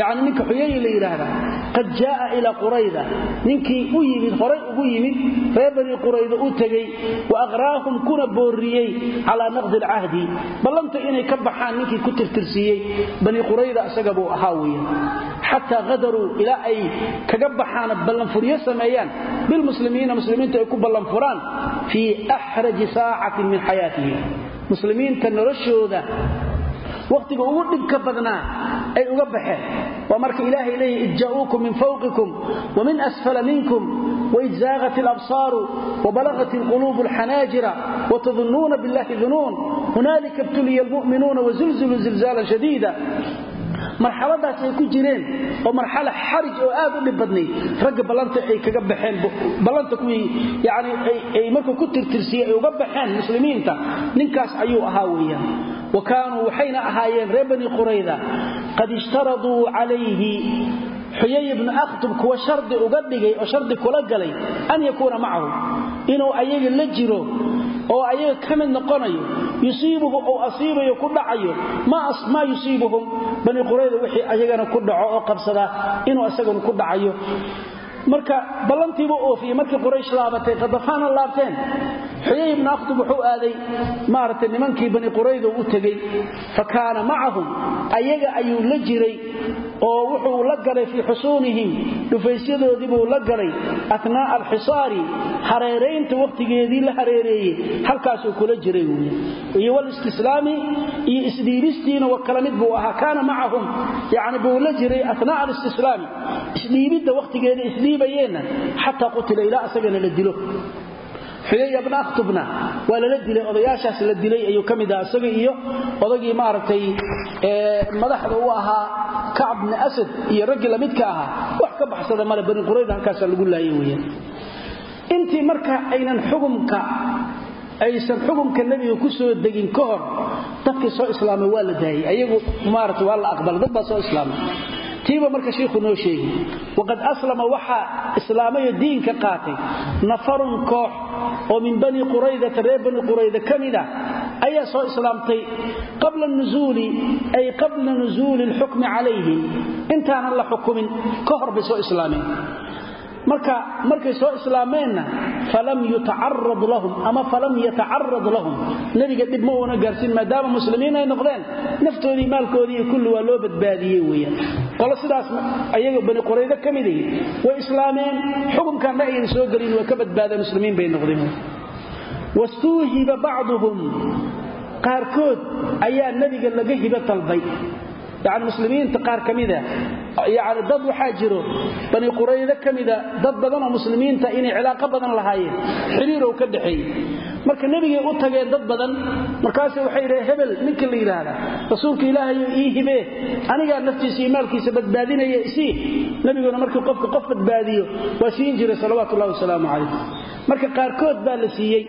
yacni ninka xuyayi la yidhaahdaa qad jaa'a ilaa qurayda ninkii u yimid horay ugu yimid reer qurayda u tegey wa aqraahum kuna boorriyey calaa naqdi alcahdi. Ballanta inay ka baxaan ninkii ku tirtirsiiyey banii qurayda isaga buu ahaa weeyaan xataa qadaruu ilaa ay kaga baxaan ballanfuryo sameeyaan bilmuslimiina muslimiinta ay ku ballanfuraan fii axraji saacatin min xayaatihim muslimiinta noloshooda wakhtiga ugu dhibka badnaa ay uga baxeen. Waa marka ilaahay leeyahy id min fawqikum wa min asfala minkum waid zaaqat alabsaaru wabalagat alquluubu alxanaajira watadunnuuna billahi dunuun hunaalika ibtuliya almu'minuuna wazulziluu zilzaalan shadiida. Marxaladaas ay ku jireen oo marxala xarij oo aad u dhib badnayd ragga ballanta ay kaga baxeen ballanta kuwii yani ay markuu ku tirtirsiiyey ay uga baxeen muslimiinta ninkaas ayuu ahaa weeyaan wa kaanuu waxayna ahaayeen reer bani qurayda qad ishtaraduu calayhi. Xuyay ibnu akhtub kuwa shardi uga dhigay oo shardi kula galay an yakuuna macahu inuu ayaga la jiro oo ayaga ka mid noqonayo yusiibuhu ou asiibayo ku dhacayo maa yusiibuhum. Bani qurayda wixii ayagana ku marka ballantiibu oofiyey markii quraysh laabatay qadafaana laabteen. Xuyay ibnu akhtub wuxuu aaday maaragtay nimankii bani qurayda u tegey fa kaana ayaga ayuu la jiray oo wuxuu la galay fii xusuunihim dhufaysyadoodiibuu la galay atnaa'a alxisaari hareeraynta wakhtigeedii la hareereeyey halkaasuu kula jiray wy iyo walistislaami iyo isdhiibistiina wa kala mid buu ahaa kaana macahum yani buu la jiray atnaa'a alistislaami isdhiibidda wakhtigeeda isdhiibayeenna xataa qutila ilaa asagana la dilo. Xuyaya bna akhtubna waa lala dilay odayaashaas la dilay ayuu ka mid aha isaga iyo odagii maaragtay madaxda u ahaa kacb bni asad iyo raggii lamidka ahaa. Wax ka baxsada male bani qurayda lagu laayay weyaan intii marka aynan xugumka aysan xukumka nebiga ku soo degin ka hor dadkii soo islaamay waa la daayey ayagu maarata waa la aqbalay dad soo islaamay tiiba marka shiikhu noo sheegi. Waqad aslama waxaa islaamayo diinka qaatay. Nafarun koox oo min bani quraydata reer bani qurayda ka mid ah ayaa soo islaamtay qabla nuzuuli ay qabla nuzuuli alxukmi calayhim intaanan la xukumin ka hor bay soo islaameen marka markay soo islaameenna falam yutacarad lahum ama falam yatacarad lahum. Nebiga dhib ma uuna maadaama muslimiin ay noqdeen naftoodii maalkoodii kulli waa loo badbaadiyey weyaan qolo sidaas ayaga bani quraydo ka mid way islaameen xukunkanna ayna soo gelin way ka badbaadeen muslimiin bay noqdeen. Wastuuhiba bacduhum qaarkood ayaa nebiga laga hibo talbay yani muslimiinta qaar ka mida yani dad waxaa jiro bani quraydo ka mida dad badan oo muslimiinta inay cilaaqo badan lahaayeen. Xiriirow ka dhaxeeyey marka nebigay u tageen dad badan markaase waxay yidhaheen hebel ninka la yidhaahda rasuulka ilaahayo ii hibee anigaa naftiisa iyo maalkiisa badbaadinaya isii nebiguna markii qofka qof badbaadiyo waa siin jiray salawaatullahi wasalaamu calayh. Marka qaarkood baa la siiyey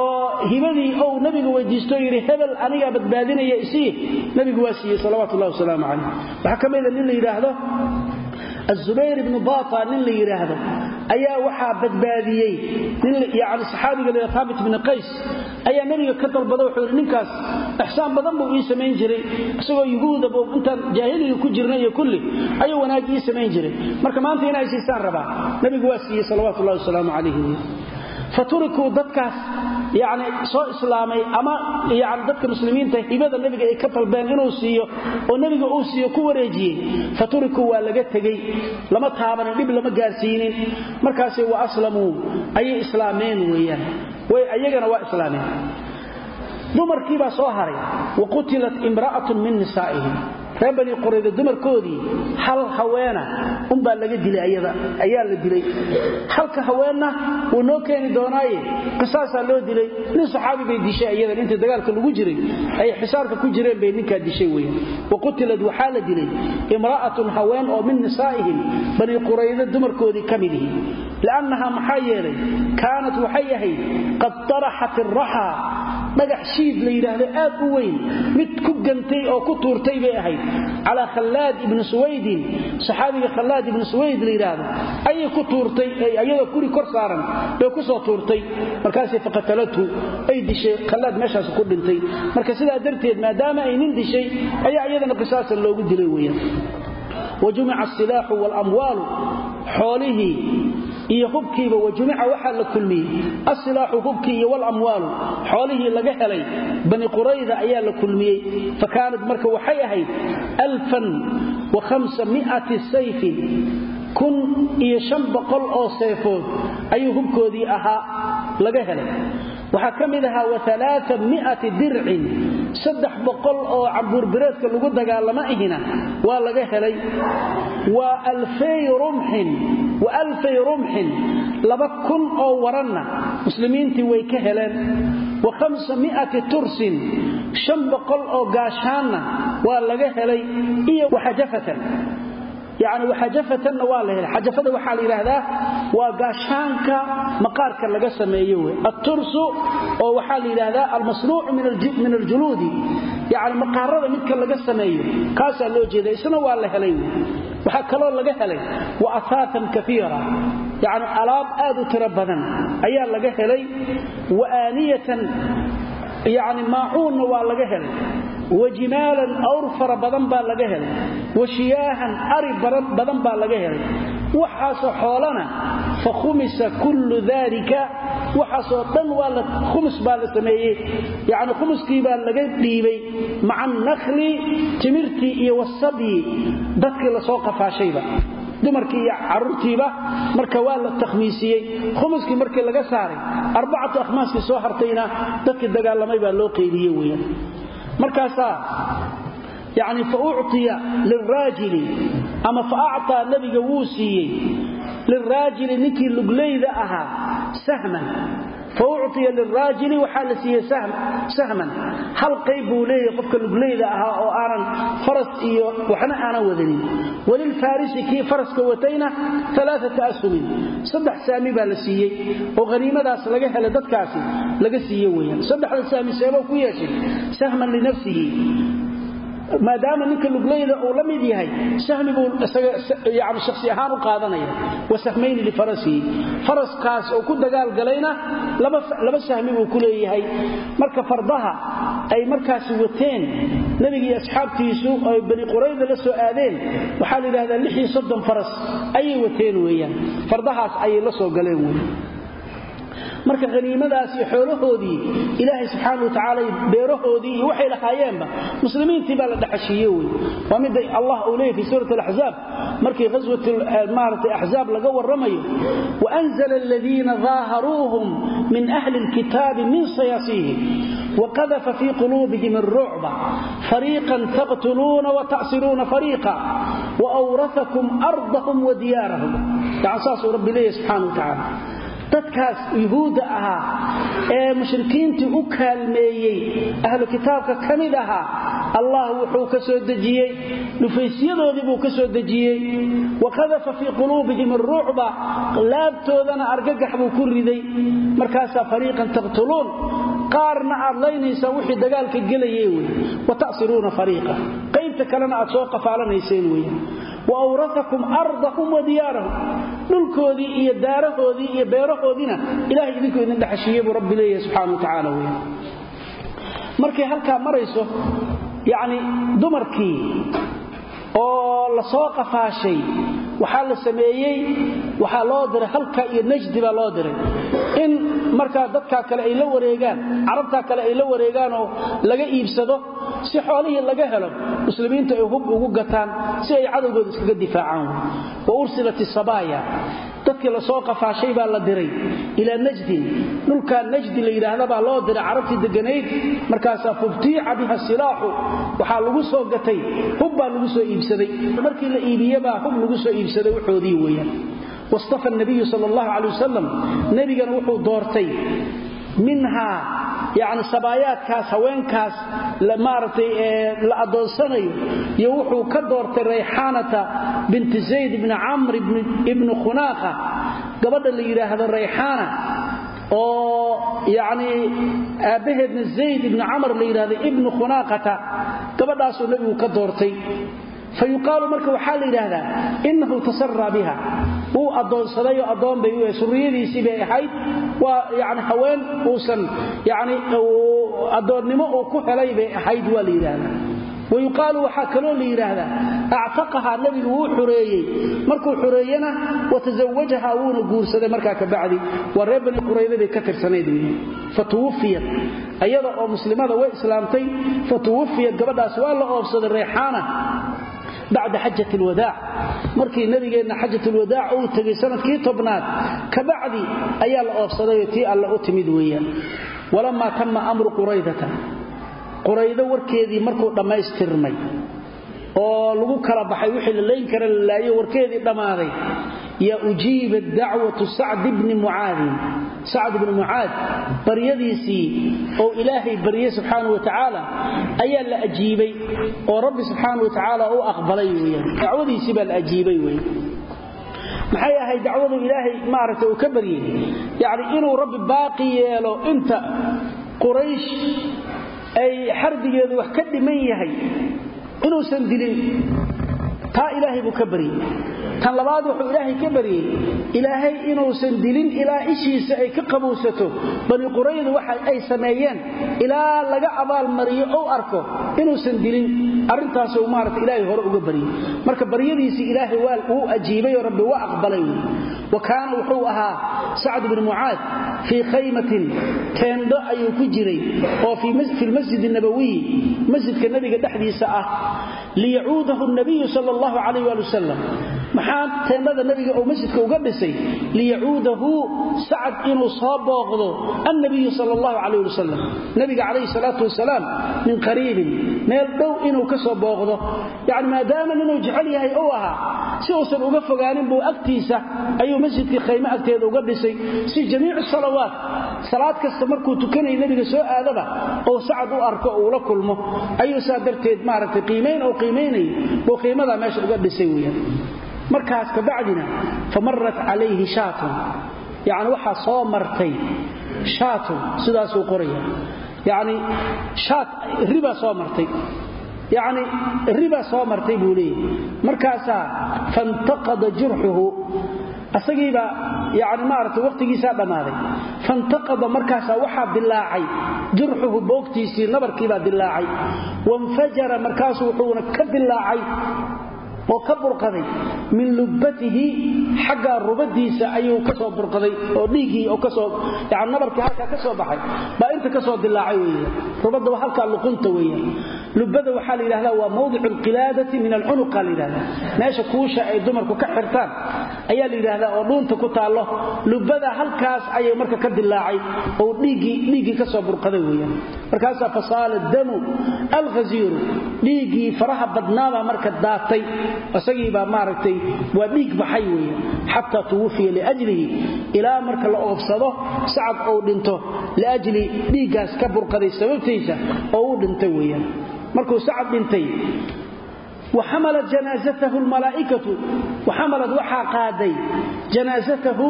oo hibadii ou nabiga weydiisto yidhi hebel anigaa badbaadinaya isii nabigu waa siiyey salawatullahi wasalaamu calayh. Waxaa nin la yidhaahdo azubayr ibnu bata nin la yidhaahdo ayaa waxaa badbaadiyey. Yani saxaabiga la haabit bni qays ayaa nabiga ka dalbada wuxuu yidhi ninkaas ixsaan badan buu ii samayn jiray. Isagoo yuhuuda buu intaan jaahiliga ku jirnay iyo kulli ayuu wanaag ii samayn jiray. Marka maanta inay siisaan rabaa nabigu waa siiyey salawatullahi wasalaamu calayhi faturikuu dadkaas yani soo islaamay ama yani dadka muslimiinta hibada nebiga ay ka dalbeen inuu siiyo oo nebiga uu siiyo ku wareejiyey faturikuu waa laga tegey lama taabanin dhib lama gaarsiinin. Markaase wa aslamuu ayay islaameen weeyaan. Ayagana waa islaameen. Dumarkiibaa soo haray wa qutilat imra'atun min nisaa'ihim reer bani qurayda dumarkoodii hal haweena unbaa laga dilay ayada ayaa la dilay. Halka haweenna wuu noo keeni doonaaye qisaasaa loo dilay. Nin saxaabi bay dishay ayadan intii dagaalka lagu jiray ay xisaarka ku jireen bay ninkaa dishay weyan wa waxaa la dilay imra'atun haween oo min nisaa'ihim bani qurayda dumarkoodii ka midihi li'annahaa maxaa yeelay kaanat waxay qad taraxat iraxaa dhagax shiid la yidhaahdo aad u weyn mid ku gantay oo ku tuurtay bay ahayd calaa khallaad ibni suwaydin saxaabiga khallaad ibni suwayd la yidhaahdo ayay ku tuurtay ayadoo guri kor saaran bay ku soo tuurtay. Markaasay faqatalathu ay dishay khallaad meeshaas ku dhintay. Marka sidaa darteed maadaama ay nin dishay ayaa iyadana qisaasan loogu dilay weeyaan. Wajumica asilaaxu waalamwaalu iyo hubkiiba wajumica waxaa la kulmiyey. Asilaaxu hubkii iyo walamwaalu xoolihii laga helay bani qurayda ayaa la kulmiyey. Fa kaanad marka waxay ahayd wa sayfin kun iyo shan boqol oo seefood ayuu hubkoodii ahaa laga helay. Waxaa ka mid ahaa waalaaa miati dircin saddex boqol oo cambuurbireedka lagu dagaalama ihina waa laga helay. Wa alfay rumxin wa alfay rumxin. Laba kun oo waranna muslimiintii way ka heleen. Wa khamsa mi'ati tursin shan boqol oo gaashaanna waa laga helay. Iyo waxajafatan yani waxajafatanna waa la helay. Xajafada la yidhaahdaa waa gaashaanka maqaarka laga sameeyo wey attursu oo waxaa la yidhaahdaa almasnuucu min aljuluudi. Yani maqaarada midka laga sameeyo. Kaasaa loo jeeda isna waa la helay waxaa kaloo laga helay. Wa ahaatan kaiira yani alaab aad u ayaa laga helay. Wa aaniyatan. Yani maacuunna waa laga helay wajimaalan awr fara badan baa laga helay. Wa shiyaahan ari badan baa laga helay. Waxaasoo xoolana fa khumisa kullu daalika waxaasoo dhan waa khumus baa la sameeyey. Yacni khumuskii baa laga dhiibay maca annakli timirtii iyo wasabyi dadkii la soo qafaashayba dumarkii iyo caruurtiiba marka waa la takhmiisiyey. Khumuskii markii markaasaa yani fa ucطiya liraajili ama fa acطaa nebiga wuu siiyey liraajili ninkii luglayda ahaa sahman fa ucطiya liraajili waxaa la siiyey sahman hal qayb buu leeyahay qofka luglayda ahaa oo aanan faras iyo waxna aanan wadanin walilfaarisi kii faraska watayna alaaata ashumin saddex saami baa la siiyey oo haniimadaas laga helay dadkaasi laga siiye weyaan saddexda saami seeboo ku yeeshay sahman linafsihi maadaama ninka luglayda uu la mid yahay sahmi buu yani shakhsi ahaan u qaadanaya wa sahmayni lifarasihi faraskaas oo ku dagaalgalayna laba sahmi buu ku leeyahay. Marka fardaha ay markaasi wateen nebigii asxaabtiisu ay bani qurayda la soo aadeen waxaa la yidhahdaa faras ayay wateen weeyaan. Fardahaas ayay la soo galeen wey marka haniimadaas iyo xoolahoodii ilaahay subxaana watacaala beerahoodii iyo waxay lahaayeenba muslimiintii baa la dhaxashiiye wey waa mida allah uu leeyay fi suurat alaxzaab markii ghaswat maaragtay axzaab laga warramayo waanzala aladiina daaharuuhum min ahli lkitaabi min sayaasiihim alrucba fariiqan taqtuluuna wata'siruuna fariiqa waawratakum ardahum wa diyaarahum. Yani saasuu rabbi leeyahy subxana wa tacaala dadkaas yuhuudda ahaa ee mushrikiintii u kaalmeeyey ahlu kitaabka ka mid ahaa allah wuxuu ka soo dejiyey dhufaysyadoodii buu ka soo dejiyey. Wa qadafa fii quluubihim aruucba laabtoodana argagax buu ku riday. Markaasaa fariiqan taqtuluun qaarna aad laynaysaa wixii dagaalka gelayay wey wa ta'siruuna fariiqa qaybta kalena aad soo qafaalanayseen wey wa awraakum ardahum wa diyaarahum. Dhulkoodii iyo daarahoodii iyo beerahoodiina ilahay idinkuu idin dhaxashiiye buu rabbi leeyahay wa tacaala wey markay halkaa marayso yacni dumarkii oo la soo qafaashay waxaa la sameeyey waxaa loo diray halka iyo najdi baa loo diray. In markaa dadkaa kale ay la wareegaan carabtaa kale ay la wareegaanoo laga iibsado si xoolihii laga helo muslimiintu ay hub ugu gataan si ay cadowgooda iskaga difaacaan. Wa ursilat isabaaya dadkii la soo qafaashay baa la diray. Ilaa najdin dhulkaa najdi la yidhaahda baa loo diray carabtii deganayd markaasaa fubtiica biha silaaxu waxaa lagu soo gatay. Hub baa lagu soo iibsaday. Markii la iibiyebaa hub lagu soo iibsaday waxoodii weeyaan. Wastafa nabiyu sal allahu calay wasalam nebigana wuxuu doortay minhaa yani sabaayaadkaas haweenkaas maaragtay la adoonsanayo iyo wuxuu ka doortay rayxaanata binti zayd ibni camr ibni khunaaqa gabadha la yidhaahdo rayxaana oo yani aabbaheedna zayd ibni camr la yidhahdo ibnu khunaaqata. Gabadhaasuu nebigu ka doortay. Fa yuqaalu marka waxaa la yidhaahdaa innahu tasaraa biha wuu addoonsadayoo addoon bay u surriyadiisii bay ahayd. Waa yani haween uusan yani addoonnimo uu ku helay bay ahayd waa la yidhaahdaa. Wayuqaalu waxaa kaloo la yidhaahdaa actaqahaa nebigu wuu xureeyey. Markuu xureeyena watasawajaha wuuna guursaday markaa kabacdi waa reer bani qurayda bay ka tirsanayd wey fatuwufiyat ayada oo muslimada way islaamtay fatuwufiyat gabadhaas waa la oobsaday reexaana bacda xajat lwadaac markii nabigeenna xajat lwadaac uu tegay sannadkii tobnaad kabacdi ayaa la oobsadayoo tii alle u timid weeyaan. Walamaa tama amru quraydata. Quraydo warkeedii markuu dhammaystirmay oo lagu kala baxay wixii la layn kara la warkeedii dhammaaday yaa ujiibat dacwatu sacd bni mucaadin sacd bni mucaad baryadiisii oo ilaahay baryey subxaanau watacaala ayaa la ajiibay oo rabbi subxaanau watacaala u aqbalay weyaan dacwadiisii baa la ajiibay maxay ahayd dacwadu ilaahay maaragtay uu ka baryey yacni inuu rabbi baaqi yeelo inta quraysh ay xarbigeedu wax ka dhiman yahay inuusan dilin taa ilaahay buu ka baryey. Tan labaad wuxuu ilaahay ka baryey ilaahay inuusan dilin ilaa ishiisa ay ka qabowsato bani qurayda waxa ay sameeyeen ilaa laga abaalmariyo ou arko inuusan dilin. Arintaas maarata ilaahay hore uga baryay marka baryadiisii ilaahay waa uu ajiibay oo rabbi waa aqbalay. Wa kaana wuxuu ahaa sacd bn mucaad fii khaymatin teendho ayuu ku jiray oo fi lmasjid nabawiy masjidka nabiga dhexdiisa ah liyacuudahu nabiyu sal allahu calayh waali wasalam maxaa teendhada nabiga uu masjidka uga dhisay? Liyacuudahu sacad inuu soo booqdo annabiyu sal allahu calayh wasalam nabiga calayhi salaatu wasalaam min qariibin meel dhow inuu ka soo booqdo. Yani maadaama ninuu jecel yahay uu ahaa si uusan uga fogaanin buu agtiisa ayuu masjidkii khayme agteeda uga dhisay. Si jamiicu salawaat salaad kasta markuu tukanaya nabiga soo aadaba ou sacad u arko oo ula kulmo. Ayuu saa darteed maaragtay qiimayn oo qiimaynay buu qiimadaa uga dhisay weyaan markaas kabacdina famarat calayhi shaatun. Yani waxaa soo martay shaatun sidaasuu qoraya. Yani shaat ribaa soo martay. Yani ribaa soo martay buu leeyahy markaasaa fantaqada jurxuhu asagiibaa yani maaragtay wakhtigiisaa dhammaaday. Fantaqada markaasaa waxaa dilaacay jurxuhu boogtiisii nabarkiibaa dilaacay wanfajara markaasu wuxuuna ka dilaacay oo ka burqaday min lubbatihi xagga rubadiisa ayuu ka soo burqaday oo dhiiggii ka soo nabarkii halkaa ka soo baxay baa inta ka soo dilaacay weeyaan rubadda waa halkaa luqunta weeyaan lubbada waxaa la yidhahdaa waa mawdicu alqilaadati min alcunuqa la yidhahdaa. Meesha kuusha ay dumarku ka xirtaan ayaa la yidhaahdaa oo dhuunta ku taallo. Lubbada halkaas ayay marka ka dilaacay oo dhiiggii ka soo burqaday weeyaan markaasaa fasaala damu alghasiiru dhiiggii faraha badnaabaa marka daatay isagiibaa maaragtay waa dhiig baxay weya xataa tuwafiya liajlihi ilaa marka la oobsado sacad ou dhinto liajli dhiiggaas ka burqaday sababtiisa oo uu dhintay weyaan markuu sacad dhintay waxamalat janaasatahu lmalaa'ikatu waxamalad waxaa qaaday janaasatahu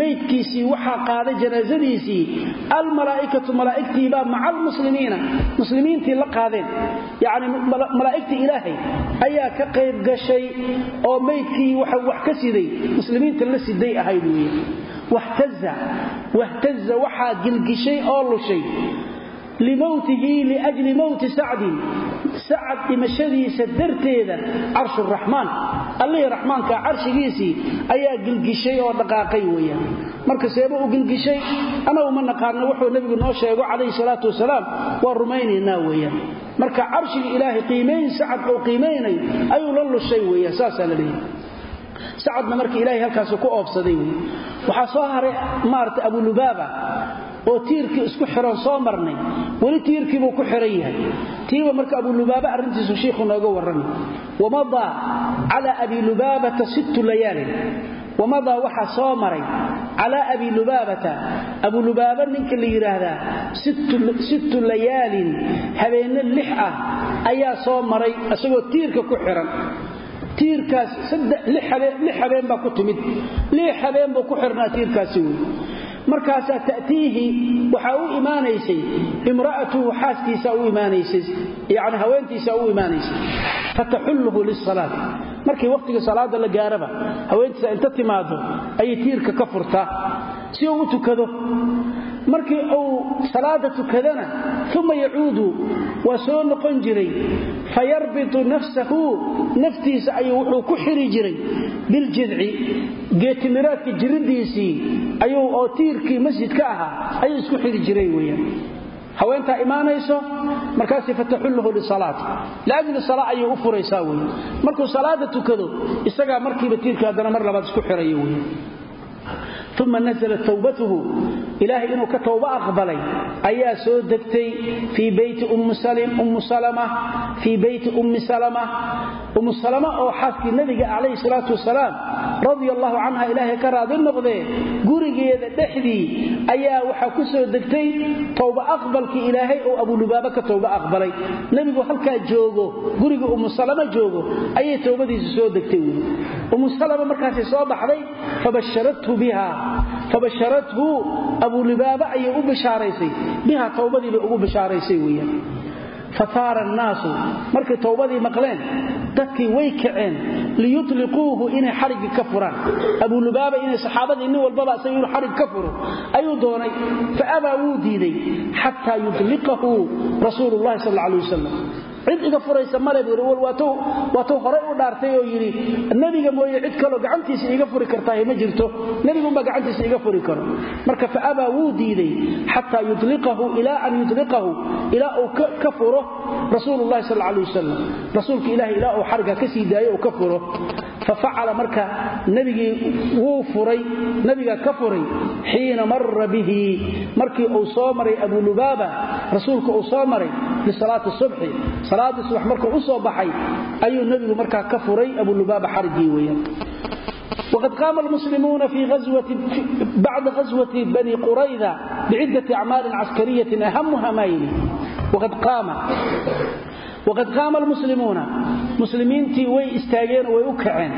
maydkiisii waxaa qaaday janaasadiisii almalaa'ikatu malaa'igtiibaa maca almuslimiina muslimiintii la qaadeen. Yacni malaa'igtii ilaahay ayaa ka qayb gashay oo maydkii wax ka siday. Muslimiinta la siday ahayd wahtaza wahtaza waxaa gilgishay oo lushay limowtihi liajli mowti sacdin sacad dhimashadiisa darteeda carshu raxmaan allihii raxmaanka carshigiisii ayaa gilgishay oo dhaqaaqay weyaan marka seeba u gilgishay anagu ma naqaano wuxuu nebigu noo sheego calayhi salaatu wasalaam waa rumaynaynaa weyaan marka carshiga ilaahay qiimayn sacad oo qiimaynayo ayuu la lushay weyaan saasaa la leeyahy sacadna marka ilahay halkaasu ku oobsaday wey waxaa soo haray maarata abulubaaba oo tiirkii isku xiran soo marnay. Weli tiirkiibuu ku xiran yahay. Tiiba marka abulubaaba arrintiisu shiikhu nooga warrami wamadaa calaa abi lubaabata sittu layaalin. Wamadaa waxaa soo maray calaa abi lubaabata. Abulubaaba ninka la yidhaahdaa sittu layaalin habeenno lix ah ayaa soo maray isagoo tiirka ku xiran. Tiirkaas lix habeen baa ku timid. Lix habeen buu ku xirnaa tiirkaasi wey markaasaa ta'tiihi waxaa u imaanaysay imra'atuhu xaaskiisaa u imaanaysay yani haweentiisaa u imaanaysay fataxulluhu lisalaati markii wakhtiga salaada la gaaraba haweentiisa inta timaado ayay tiirka ka furtaa. Si uu u tukado markii uu salaada tukadana uma yacuudu waa soo noqon jiray. Fayarbitu nafsahu naftiisa ayuu wuxuu ku xiri jiray. Biljidci geetimiraadka jiridiisii ayuu oo tiirkii masjidka ahaa ayuu isku xiri jiray weyaan haweentaa imaanayso markaas fataxullahu lisalaati liajli sala ayay u furaysaa wey markuu salaada tukado isagaa markiiba tiirkii haddana mar labaad isku xiraya wey uma naزlat towbatuhu ilaahay inuu ka towba aqbalay ayaa soo degtay fii beyti ummi salama oo xaaskii nabiga calayhi salaatu wasalaam radia allahu canha ilaahay ka raadi noqdee gurigeeda dhexdii ayaa waxaa ku soo degtay towba aqbalkii ilaahay oo abulubaaba ka towba aqbalay nebigu halkaa joogo guriga ummu salama joogo ayay towbadiisu soo degtay ummu salama markaasay soo baxday fabasharathu biha. Fabasharathu abulubaaba ayay u bishaaraysay. Biha towbadiibay ugu bishaaraysay weyaan fataara annaasu markay towbadii maqleen dadkii way kaceen. Liyutliquuhu inay xarigii ka furaan. Abulubaaba inay saxaabadii nin walbaba isaga inuu xarig ka furo. Ayuu doonay fa abaa wuu diiday xataa yudliqahu rasuulu cid iga furaysa male yidhi waatuu horay u dhaartay oo yidhi nebiga mooye cid kaloo gacantiisa iiga furi kartahay ma jirto nebiguunbaa gacantiisa iiga furi karo. Marka fa abaa wuu diiday xataa yudliqahu ilaa an yudliqahu ilaa uu ka furo rasuulu llahi sal alay wasalam rasuulka ilahi ilaa xarga ka sii daayo uu ka faacala marka nabigii wuu furay nabiga ka furay xiina mara bihi markii uu soo maray abulubaaba rasuulka uu soo maray bisalaati subxi salaadii subax markuu u soo baxay ayuu nebigu markaa ka furay abulubaaba xarigii weeyaan wqad qaama almuslimuuna bacda ghaswati bani qurayda bicidat acmaalin caskariyati ahamuha maayili waqad qaama almuslimuuna muslimiintii way istaageen oo way u kaceen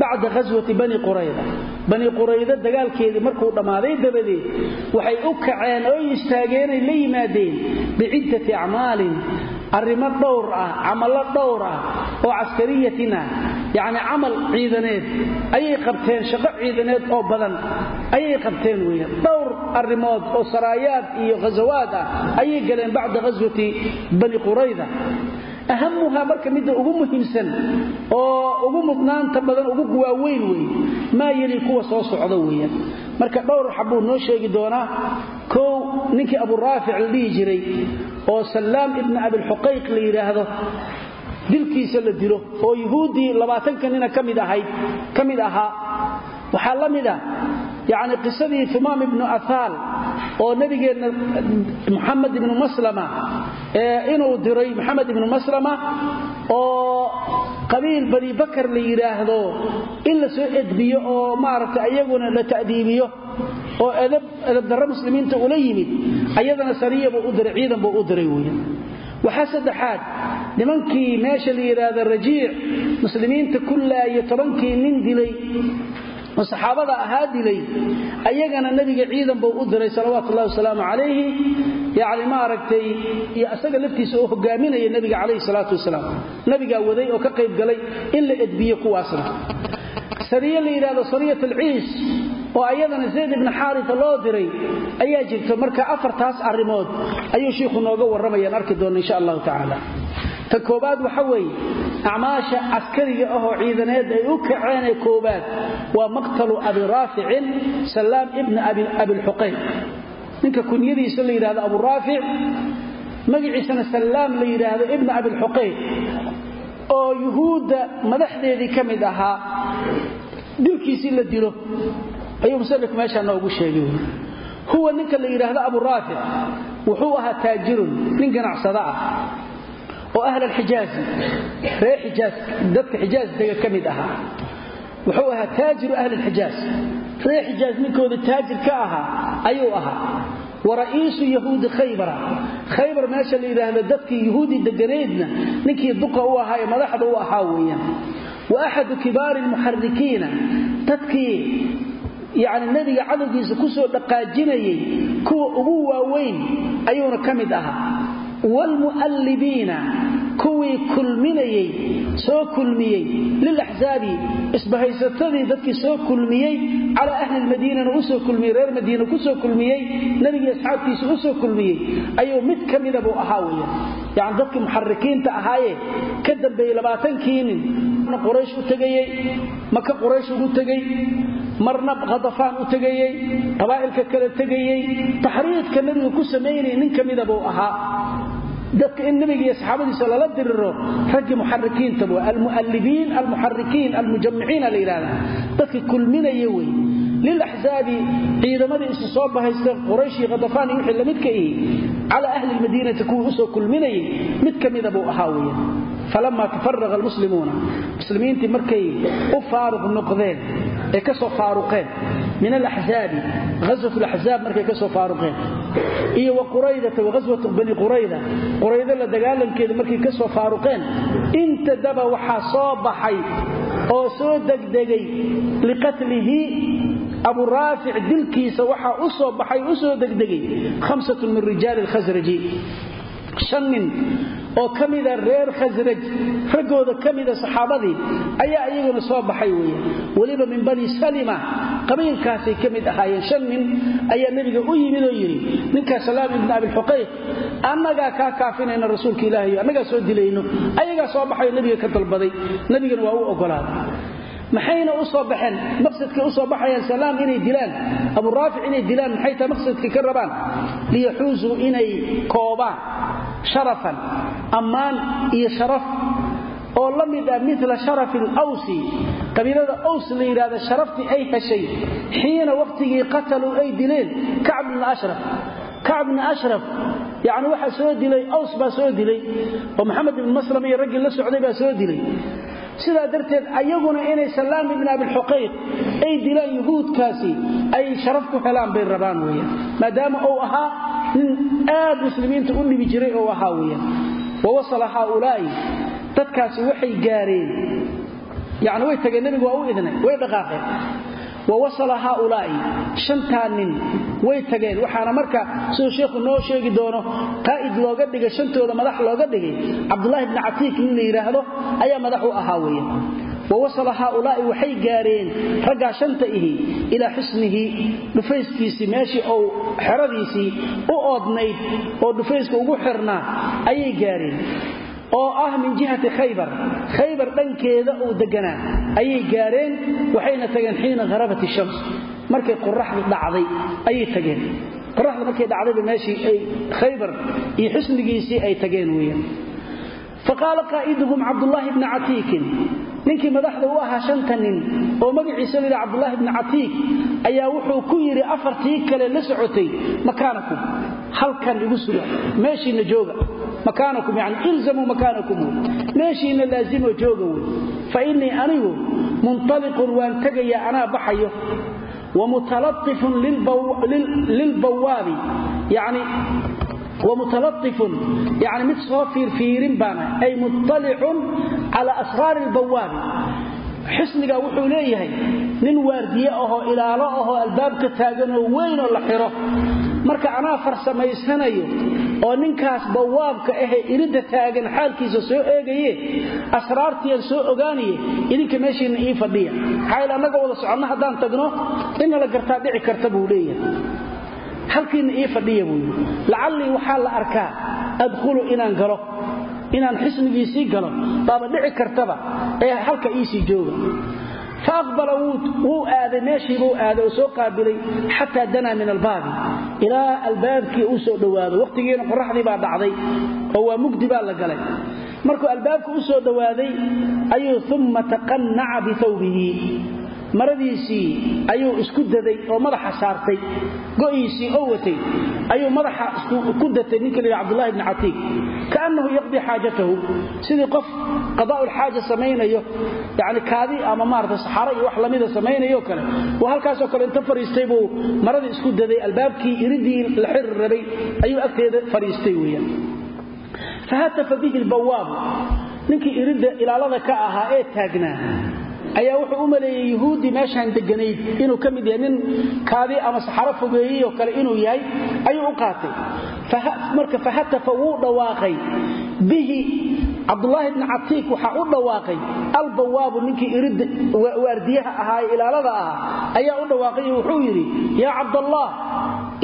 bacda ghaswati bani qurayda bani qurayda dagaalkeedii markuu dhammaaday dabadeed waxay u kaceen oy istaageenay la yimaadeen biciddati acmaalin arrimo dhowr ah camallo dhowr ah oo caskariyatin ah yacni camal ciidaneed ayay qabteen shaqo ciidaneed oo badan ayay qabteen weeye dhowr arrimood oo saraayaad iyo ghasawaad ah ayay galeen bacda ghaswati bani qurayda ahamuha marka midda ugu muhiimsan oo ugu mudnaanta badan ugu waaweyn wey maa yeli kuwa soo socda weeyaan. Marka dhowr xabuu noo sheegi doonaa kow ninkii abu raafic la dhihi jiray oo salaam ibn abilxuqayq la yidhaahdo dilkiisa la dilo oo yuhuuddii labaatanka nina ka mid ahayd ka mid ahaa waxaa la mid a yacni qisadii himaam ibnu athaal oo nabigeenna muxamed ibnu maslama inuu diray maxamed ibnu maslama oo qabiil bani bakar la yidhaahdo in la soo edbiyo oo maaragtay ayaguna la ta'diibiyo oo edabdarro muslimiinta ula yimid ayadana sariya buu u diray ciidan buu u diray weya waxaa la yidhaahdo rajiic muslimiinta nin dilay saxaabada ahaa dilay ayagana nabiga ciidan buu u diray salawaatu ullahi wasalaamu calayhi yacni maaragtay iyo asaga laftiisa oo hogaaminaya nabiga calayhi salaatu wasalaam. Nabigaa waday oo ka qayb galay in la edbiyo kuwaasna. Sariye la yidhahdo sariyat alciis oo ayadana zayd ibni xaarita loo diray ayaa jirta marka afartaas arrimood. Ayuu shiikhu nooga warramayaan arki doonna insha allahu tacaala ta koobaad waxa weeye acmaasha caskariga ahoo ciidaneed ay u kaceenee koobaad waa maqtalu abi raaficin salaam ibna abilxuqayq ninka kunyadiisa la yidhahdo abu raafic magaciisana salaam la yidhaahdo ibna abilxuqayq oo yuhuudda madaxdeedii ka mid ahaa dilkiisii la dilo. Ayuu musanifku meeshaa noogu sheegay. Huwa ninka la yidhaahdo abu raafic wuxuu ahaa taajirun nin ganacsada ah oo ahl alxijaazi reer xijaaz dadka xijaaz dega ka mid ahaa. Wuxuu ahaa taajiru ahli alxijaaz. Reer xijaaz ninkooda taajir ka ahaa ayuu ahaa. Wa ra'iisu yahuudi khaybara. Khaybar meesha la yidhaahdo dadkii yuhuudi deganaydna ninkii duqa u ahaa ee madaxda u ahaa weeyaan. Wa axadu kibaari almuxarikiina dadkii yacni nebiga cadowgiisa ku soo dhaqaajinayay kuwa ugu waaweyn ayuuna ka mid ahaa waalmu'allibiina kuwii kulminayey soo kulmiyey lilaxsaabi isbahaysatadii dadkii soo kulmiyey calaa ahli lmadiinana u soo kulmiyey reer madiina ku soo kulmiyey nebigii asxaabtiisa u soo kulmiyey ayuu mid ka mida buu ahaa weya yacni dadkii muxarikiinta ahaayee ka dambeeyey labaatankii nin quraysh u tegayey maka quraysh ugu tegey marna khadafaan u tegayey qabaa'ilka kale tegayey taxriidka nebiga ku samaynaya nin ka mida buu ahaa dadka in nabiga iyo saxaabadiisa lala diriro raggii muxarikiinta bu almu'allibiin almuxarikiin almujamiciina la yidhahda dadka kulminaya wey. Lilaxsaabi ciidamadii isu soo bahaysta quraysh iyo khadafaan iyo wixii lamidka ihi calaa ahli lmadiinati kuwii u soo kulminayay mid ka mida buu ahaa weya falama tafaraqa almuslimuuna muslimiintii markay u faaruq noqdeen ee ka soo faaruqeen min alaxzaabi ghaswat alaxzaab markay ka soo faaruqeen iyo wa quraydata wa ghaswatu bani qurayda qurayda la dagaalankeeda markay ka soo faaruqeen intadaba waxaa soo baxay oo soo degdegay liqatlihi abu raafic dilkiisa waxaa u soo baxay u soo degdegay khamsatu min rijaali alkhasraji shan nin oo ka mida reer khasraj raggooda ka mida ayaa iyaguna soo baxay qabiilkaasay ka mid ahaayeen shan nin ayaa nebiga u yimid oo yidhi ninkaa salaam ibni abilxuqayq annagaa kaa kaafinayna rasuulka ilaahayo annagaa soo dilayno? Ayagaa soo baxayo nebiga ka dalbaday. Nebigana waa u ogolaaday maxayna u soo baxeen? Maqsadkay u soo baxayaan salaam inay dilaan? Aburaafic inay dilaan? Maxay tahay maqsadkay ka rabaan? Liyaxuusuu inay koobaan sharafan ammaan iyo sharaf oo la mid ah mila sharafi alawsi qabiilada aws la yidhahda sharaftii ay heshay xiina wakhtigii qataluu ay dileen kacb bna ashraf. Kacb bna ashraf yacni waxaa soo dilay aws baa soo dilay oo maxamed ibn maslam iyo raggii la socday baa soo dilay. Sidaa darteed ayaguna inay salaam ibn abilxuqayq ay dilaan yuhuudkaasi ay sharaf ku helaan bay rabaan weyan maadaama uu ahaa nin aad muslimiinta u dhibi jiray ou ahaa weyan wawasala haaulaa'i dadkaasi waxay gaareen yani way tageen nebigu waa u idnay way dhaqaaqeen. Wawasala haaulaa'i shantaa nin way tageen. Waxaana marka siduu sheikhu noo sheegi doono qaa'id looga dhigay shantooda madax looga dhigay cabdulahi bni catiik nin la yidhaahdo ayaa madax u ahaa weya wawasala haaulaa'i waxay gaareen raggaa shanta ihi ilaa xisnihi dhufayskiisii meeshii ou xeradiisii u oodnayd oo dhufayska ugu xirnaa ayay gaareen oo ah min jihati khaybar. Khaybar dhankeeda uu deganaa. Ayay gaareen waxayna tageen xiina harabat shams. Markay qoraxdu dhacday ayay tageen. Qoraxda markay dhacdayba meeshii ay khaybar iyo xisnigiisii ay tageen weeyaan faqaala qaa'iduhum cabdullaahi bni catiikin ninkii madaxda u ahaa shanta nin oo magaciisa la yidhaha cabdullaahi bni catiik ayaa wuxuu ku yidhi afartii kale la socotay makaanakum. Halkan igu suga meeshiinna jooga makaanakum yani ilzamuu makaanakum meeshiinna laazimo jooga wey fa innii anigu muntaliqun waan tegayaa anaa baxayo. Lilbawaabi yani wmutalaifun yani mid soo fiirfiirin baana ay muطalicun cala asraari lbawaabi xisniga wuxuu leeyahay nin waardiye ahoo ilaalo ahoo albaabka taaganoo weynoo la xiro. Marka anaa farsamaysanayo oo ninkaas bawaabka ahee iridda taagan xaalkiisa soo eegaye asraartiian soo ogaanaye idinka meeshiinna ii fadhiya. Maxaa annaga wada soconno haddaan tagno inna la gartaa halkiinna ii fadhiya buu yidhi. Waxaa la arkaa adkhulu inaan galo inaan xisnigiisii galo baaba dhici kartaba ee halka iisii jooga. Fa aqbala wuu aaday meeshiibuu aaday oo soo qaabilay xataa danaa min albaabi ilaa albaabkii uu soo dhowaado wakhtigiina qoraxdii baa dhacday oo waa mugdi baa la galay. Markuu albaabka u soo dhowaaday ayuu umma taqannaca biawbihi maradiisii ayuu isku daday oo madaxa saartay go'iisii oo watay ayuu madaxa ku datay ninka la cabdulahi bni catiik kaannahu yaqdii xaajatahu sidii qof qadaa'ulxaaja samaynayo yani kaadi ama maarata saxaro iyo wax lamida samaynayo kale uu halkaasoo kale inta fadhiistay buu maradii isku daday albaabkii iridii la xiri rabay ayuu agteeda fadhiistay weeyaan. Fahatafa bihi lbawaabu ninkii iridda ilaalada ka ahaa ee taagnaa ayaa wuxuu u maleeyey yuhuuddii meeshaan deganayd inuu ka mid yahay nin kaadi ama saxaro fogeeyey oo kale inuu yahay ayuu u qaatay. Marka fahatafa wuu dhawaaqay. Bihi cabdulaahi bni catiik waxaa u dhawaaqay albawaabu ninkii iridda waardiyaha ahaa ee ilaalada ahaa ayaa u dhawaaqay wuxuu yidhi yaa cabdallah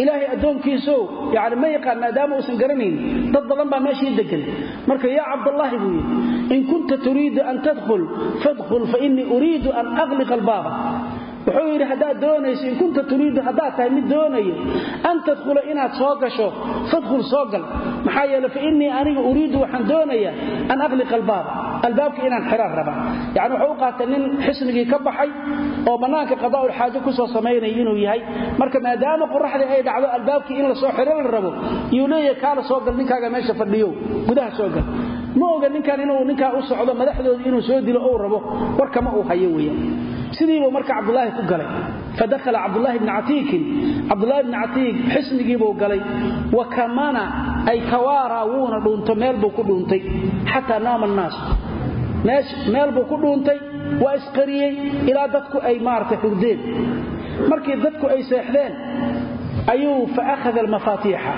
ilaahay addoonkiisow yani ma yaqaan maadaama uusan garanayn dad badan baa meeshii degan marka yaa cabdallaahi buu yidhi in kunta turiidu an tadkhul fadkhul fainii uriidu an aqliqa albaaba wuxuu yidhi haddaad doonayso in kunta turiidu haddaad tahay mid doonayo an tadkhula inaad soo gasho fadkhul soo gal. Maxaa yeele fa innii aniga uriidu waxaan doonayaa an aqliqa albaaba albaabka inaan xiraan rabaa yani wuxuu qaatay nin xisnigii ka baxay oo bannaanka qadaa'ulxaajo ku soo samaynaya inuu yahay. Marka maadaama qoraxdii ay dhacdo albaabkii in la soo xiro rabo yuu leeyahay kaala soo gal ninkaaga meesha fadhiyo gudaha soo gal. Ma oga ninkan inuu ninkaa u socdo madaxdooda inuu soo dilo ou rabo. Warkama uu hayo weeyaan sidiibuu marka cabdulaahi ku galay. Fadakhala cabdulaahi bni catiikin cabdulaahi bni catiik xisnigiibuu galay. Wa kamana ay tawaaraa wuuna dhuunto meel ku dhuuntay. Xataa naama annaas. Meel buu ku dhuuntay waa isqariyey ilaa dadku ay maaragtay hurdeen markii dadku ay seexdeen ayuu fa akhada almafaatiixa.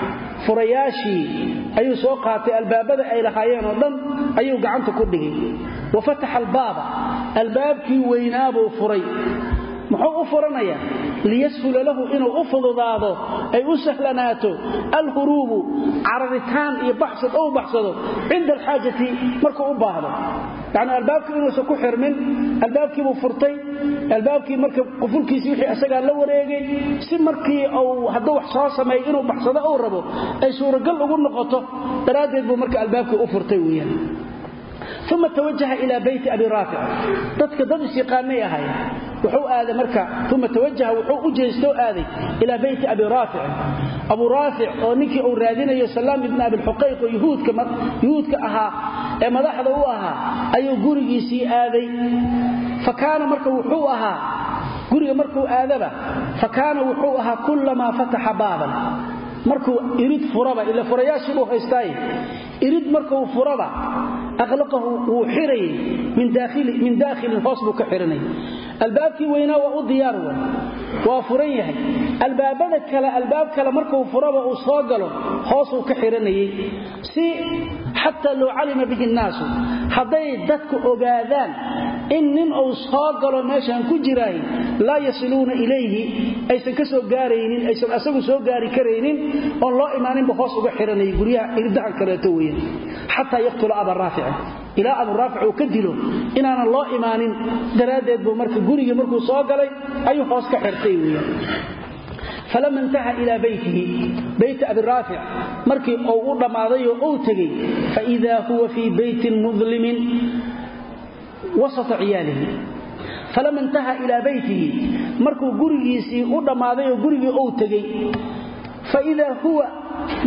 Furayaashii ayuu soo qaatay albaabada ay lahaayeen oo dhan ayuu gacanta ku dhigay. Wa fataxa albaaba albaabkii weynaabuu furay. Muxuu u furanaya liyashula lahu inuu u fududaado ay u sahlanaato alhuruubu cararitaan iyo baxsad ou baxsado cinda alxaajati markuu u baahdo. Yacni albaabkii inuusan ku xirmin albaabkiibuu furtay albaabkii marka qufulkiisii wixii asagaa la wareegay si markii uu hadduu wax soo sameeyo inuu baxsado uu rabo ay suuragal ugu noqoto daraaddeed buu marka albaabkii u furtay weeyaan uma tawajaha ilaa bayti abi raafic dadka dad isyaqaanay ahayn wuxuu aaday marka uma tawajaha wuxuu u jeestoo aaday ilaa bayti abi raafic abu raafic oo ninkii uu raadinayo salaam ibn abilxuqayq oo yuhuudka ahaa ee madaxda u ahaa ayuu gurigiisii aaday. Fa kaana marka wuxuu ahaa guriga markuu aadaba fa kaana wuxuu ahaa kullamaa fataxa baaban markuu irid furaba ila furayaashii buu haystaaye irid markuu furaba aqlaqahu wuu xirayay min daakhilin hoos buu ka xiranayay albaabkii weynaa waa u diyaar wa waa furan yahay. Albaabada kale albaab kale markuu furaba uu soo galo hoosuu ka xiranayay. Si xataa low calima bihi nnaasu. Hadday dadku ogaadaan in nin uu soo galo meeshaan ku jiraay laa yasiluuna ilayhi aysan ka soo gaaraynin aysan asagu soo gaari karaynin oon loo imaaninba hoos uga xiranayay guryaha irdahan kaleeto weyan xataa yaqtula abaraafica ilaa aburaafic uu ka dilo inaanan loo imaanin daraaddeed buu marka gurigii markuu soo galay ayuu hoos ka xirtay weyan falama intaha ilaa baytihi. Bayti abiraafic markii uu u dhammaadayoo uu tegey faidaa huwa fii baytin mudlimin wasata ciyaalihi. Falama intaha ilaa baytihi markuu gurigiisii u dhammaaday oo gurigii uu tegey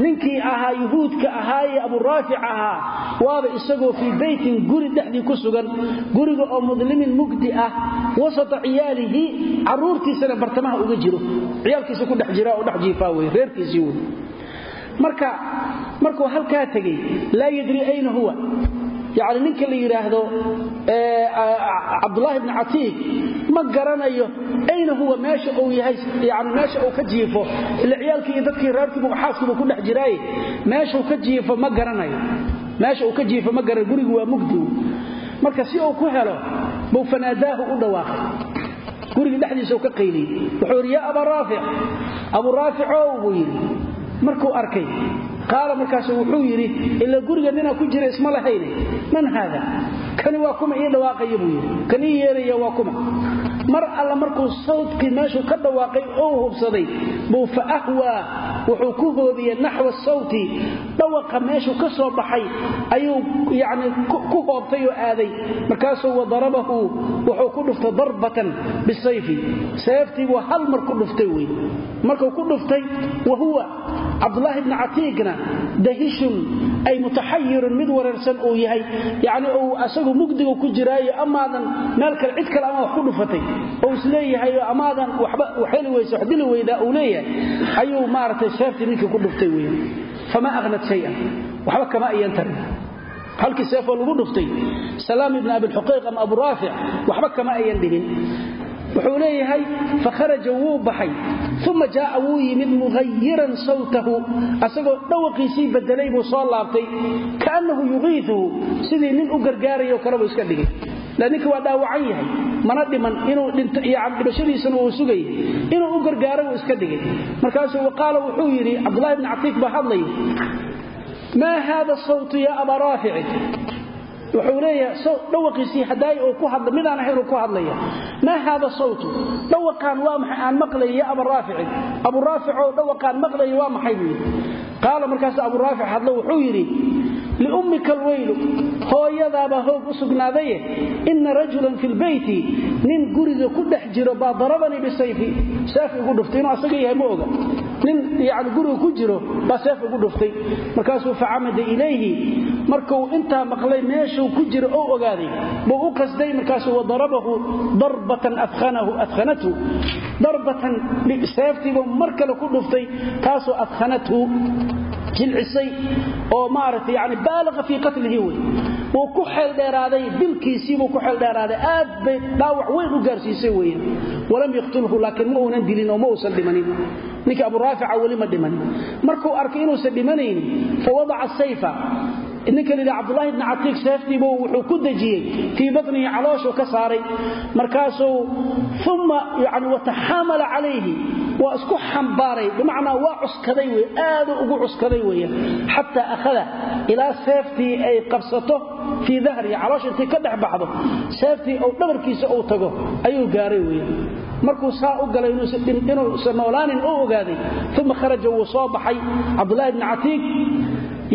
ninkii ahaa yuhuudka ahaayee aburaafic ahaa waaba isagoo fii baytin guri dhexdii ku sugan guriga oo mudlimin mugdi ah wasata ciyaalihi caruurtiisana bartamaha uga jiro. Ciyaalkiisa ku dhex jira oo dhex jiifaa wey reerkiisii wey marka markuu halkaa tegey laa yadri ayna huwa yacni ninka la yidhaahdo cabdulaahi bni catiik ma garanayo ayna huwa meesha uu yahay yani meesha uu ka jiifo. Ila ciyaalkii iyo dadkii reerkiibu xaaskiibu ku dhex jiraaye meeshuu ka jiifo ma garanayo. Meesha uu ka jiifo ma garanayo gurigu waa mugdigu marka si uu ku helo buu fanaadaahu u dhawaaqay. Gurigii dhexdiisa ka qayliyey. Wuxuu yidhi yaa abaa raafic abuu raaficow buu yidhi. Markuu arkay qaala markaasu wuxuu yidhi ila guriga ninaa ku jira isma lahayne man haada? Kani waa kuma ii dhawaaqaya buu yidhi. Kan ii yeeraya waa kuma mar alla markuu sawdkii meeshuu ka dhawaaqay ou hubsaday buu fa ahwaa wuxuu ku hoobiyey naxwa sawti. Dhawaqa meeshuu ka soo baxay ayuu yacni ku hoobtay oo aaday. Markaasuu wadarabahu wuxuu ku dhuftay darbatan bisayfi. Seeftii buu hal mar ku dhuftay wey markuu ku dhuftay wa huwa cabdulaahi bni catiigna dahishun ay mutaxayirun mid wareersan uu yahay. Yacni uu asagu mugdiga ku jiraayo amaadan meel kale cid kale ama wax ku dhufatay oo is leeyahay amaadan waxba waxheli weysa wax dili weydaa uu leeyahay ayuu maaragtay seeftii ninkii ku dhuftay weyan famaa aghnad shayan. Waxba kama ayan tarin. Halkii seefoo lagu dhuftay salaam ibni abilxuqayq ama abu raafic waxba kama ayan dhibin wuxuu leeyahay fakharaja wuu baxay uma jaaa wuu yimid muhayiran sawtahu asagoo dhawaqiisii bedelay buu soo laabtay kaannahu yuqiiuhu sidii nin u gargaarayo kalebuu iska dhigay ninka waa dhaawacan yahay. Mana dhiman inuu dhibashadiisana uu sugayay inuu u gargaaro wuu iska dhigay. Markaasuu qaala wuxuu yidhi cabdulahi bni catiik baa hadlaya maa haada sawtu ya abaa raafici wuxuu leeyahay dhawaqiisii hadaay uu ku hadla midaan ahaynuu ku hadlaya maa haada sawtu? Dhawaqaan waa maxay? Aan maqlaya ya aba raaficin abu dhawaqaan maqlaya waa maxay? buu yidhi. Qaala markaas abu raafic wuxuu yidhi liummika alweylu hooyadaabaa hoog u sugnaadaye inna rajulan fi lbeyti nin guriga ku dhex jiro baa darabanii bisayfi seef igu dhuftay inuu asaga yahay ma oga nin yani guriga ku jiro baa seef igu dhuftay markaasuu facamada ilayhi markuu intaa maqlay meeshuu ku jiro oo ogaaday buu u qasday markaasuu wadarabahu darbatan adkhanathu darbatan seeftiibuu jilcisay oo maaragtay yani baalaqa fii qatlihi wey wuu ku xeeldheeraaday dilkiisiibuu ku xeeldheeraaday aad bay dhaawac weyn u gaarsiisay weyan walam yaqtulhu laakiin ma uunan dilin oo ma uusan dhimanin. Ninkii abu raafica weli ma dhimanin. Markuu arkay inuusan dhimanaynin fa wadaca sayfa ninka lidha cabdulahi bni catiiq seeftiibu wuxuu ku dejiyey fii batnihi calooshuu ka saaray. Markaasuu uma yani wataxaamala calayhi. Waa isku xambaaray bimacnaa waa cuskaday wey aaduu ugu cuskaday weya xataa akhada ilaa seeftii ay qabsato fii dahrihi caloosha intay ka dhex baxdo seeftii dhabarkiisa uu tago ayuu gaaray weya markuu saa u galay inuusan noolaanin u ogaaday uma kharaja wuu soo baxay. Cabdulahi bni catiiq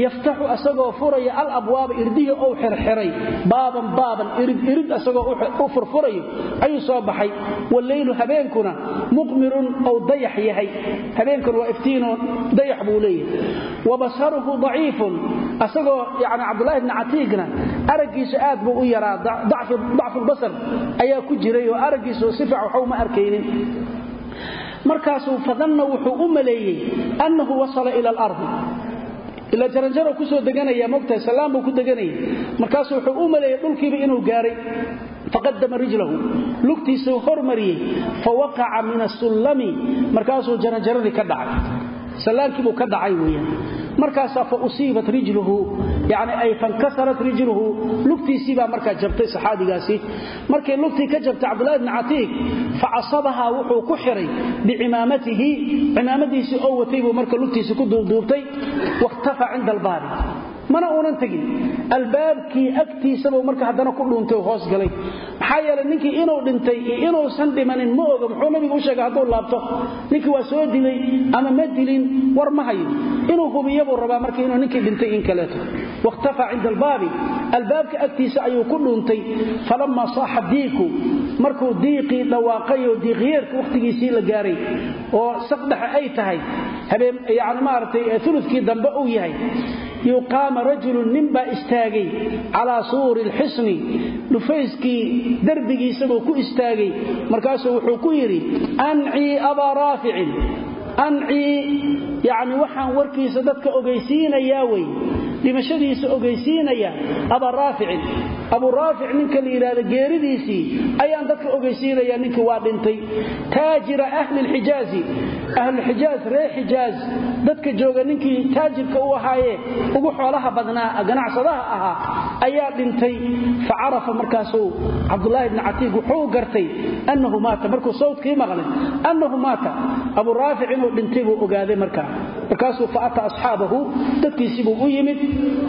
yaftaxu asagoo furaya alabwaaba irdihii ou xirxiray. Baaban baaban irid irid asagoo u furfurayo ayuu soo baxay. Walleylu habeenkuna muqmirun ou dayax yahay. Habeenkuna waa iftiinoo dayax buu leeyahay. Wa basaruhu daciifun asagoo yani cabdulahi bni catiiqna araggiisu aad buu u yaraa. Dacfulbasar ayaa ku jiray oo araggiisu sifac waxba uma arkaynin. Markaasuu fadanna wuxuu u maleeyey annahu wasala ila alardi ila jaranjaro ku soo deganaya mogtahay salaam ku deganaya. Markaasuu wuxuu u maleeyey dhulkiiba inuu gaaray faqadama rijlahu. Lugtiisuu hormariyey fawaqaca min asullami markaasuu jaranjaradii ka dhacay. Salaamkiibuu ka dhacay weyaan markaasaa fa usiibat rijluhu yani ay fankasarat rijluhu lugtiisiibaa markaa jabtay saxaabigaasi markay lugtii ka jabtay cabdulahi bni catiiq facasabahaa wuxuu ku xiray bicimaamatihi cimaamadiisii oo watay marka lugtiisii ku duubduubtay wakhtafa cinda albaabi mana uunan tegin. Albaabkii agtiisabuu marka haddana ku dhuuntay hoos galay. Maxaa yeelay ninkii inuu dhintay iyo inuusan dhimanin ma oga muxuu nabigu u sheegay hadduu laabto. Ninkii waa soo dilay ama ma dilin war ma hayo inuu hubiyabuu rabaa marka inuu ninkii dhintay in kaleeto. Wakhtafa cinda albaabi albaabka agtiisa ayuu ku dhuuntay. Falammaa saaxa diiku markuu diiqii dhawaaqay diiqyeerka wakhtigiisii la gaaray oo saqdhexe ay tahay. Habeen yani maaragtay ulukii dambe uu yahay yuqaama rajulun ninbaa istaagay calaa suuri lxisni dhufayskii derbigiisabuu ku istaagay. Markaasuu wuxuu ku yidhi ancii abaa raaficin ancii yani waxaan warkiisa dadka ogaysiinayaa wey dhimashadiisa ogaysiinaya abaa raaficin abuu raafic ninka la geeridiisii ayaan dadka ogaysiinaya ninkii waa dhintay. Taajira ahli lxijaazi ahlulxijaaz reer xijaaz. Dadka jooga ninkii taajirka u ahaaye ugu xoolaha badnaa ganacsadaha ahaa ayaa dhintay. Fa carafa markaasuu cabdulaahi bni catiiq wuxuu gartay annahu maata. Markuu sawdkii maqlay annahu maata. Abuu raafic inuu dhintay buu ogaaday markaa. Markaasuu fa ata asxaabahu dadkiisibuu u yimid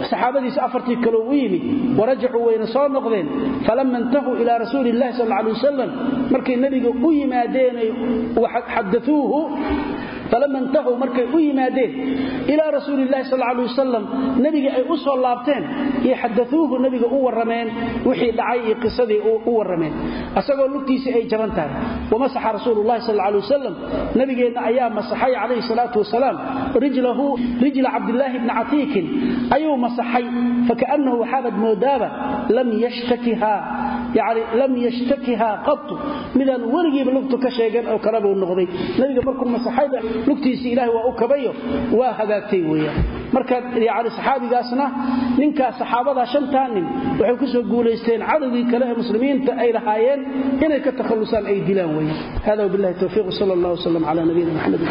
saxaabadiisi afartii kaleu u yimid warajacuu wayna soo noqdeen falama intahuu ilaa rasuuli illahi sal alay wasalam markay nebiga u yimaadeenay xadauuhu falama intahuu markay u yimaadeen ilaa rasuuli illahi sal alay wasalam nebiga ay u soo laabteen iyo xadauuhu nebiga u warrameen wixii dhacay iyo qisadii u warrameen. Asagoo lugtiisii ay jaban tahay. Wamasaxa rasuulu llahi sal alay wasalam nabigeenna ayaa masaxay calayhi salaatu wasalaam. Rijla cabdilaahi bni catiikin ayuu masaxay. Fakaannahu waxaabad moodaaba lam yashtakiha yani lam yashtakiha qatu midaan weligiiba lugtu ka sheegan oo kale buu noqday. Nabiga markuu masaxayba lugtiisii ilahay waa u kabayo waa hagaagtay weeyaan. Marka yani saxaabigaasna ninkaas saxaabada shantaa nin waxay ku soo guulaysteen cadowgii kale ee muslimiinta ay lahaayeen inay ka takhallusaan ay dilaan weeyaan. Hada wabillahi tawfiiq sala allah wasalam cala nabiyina maxamed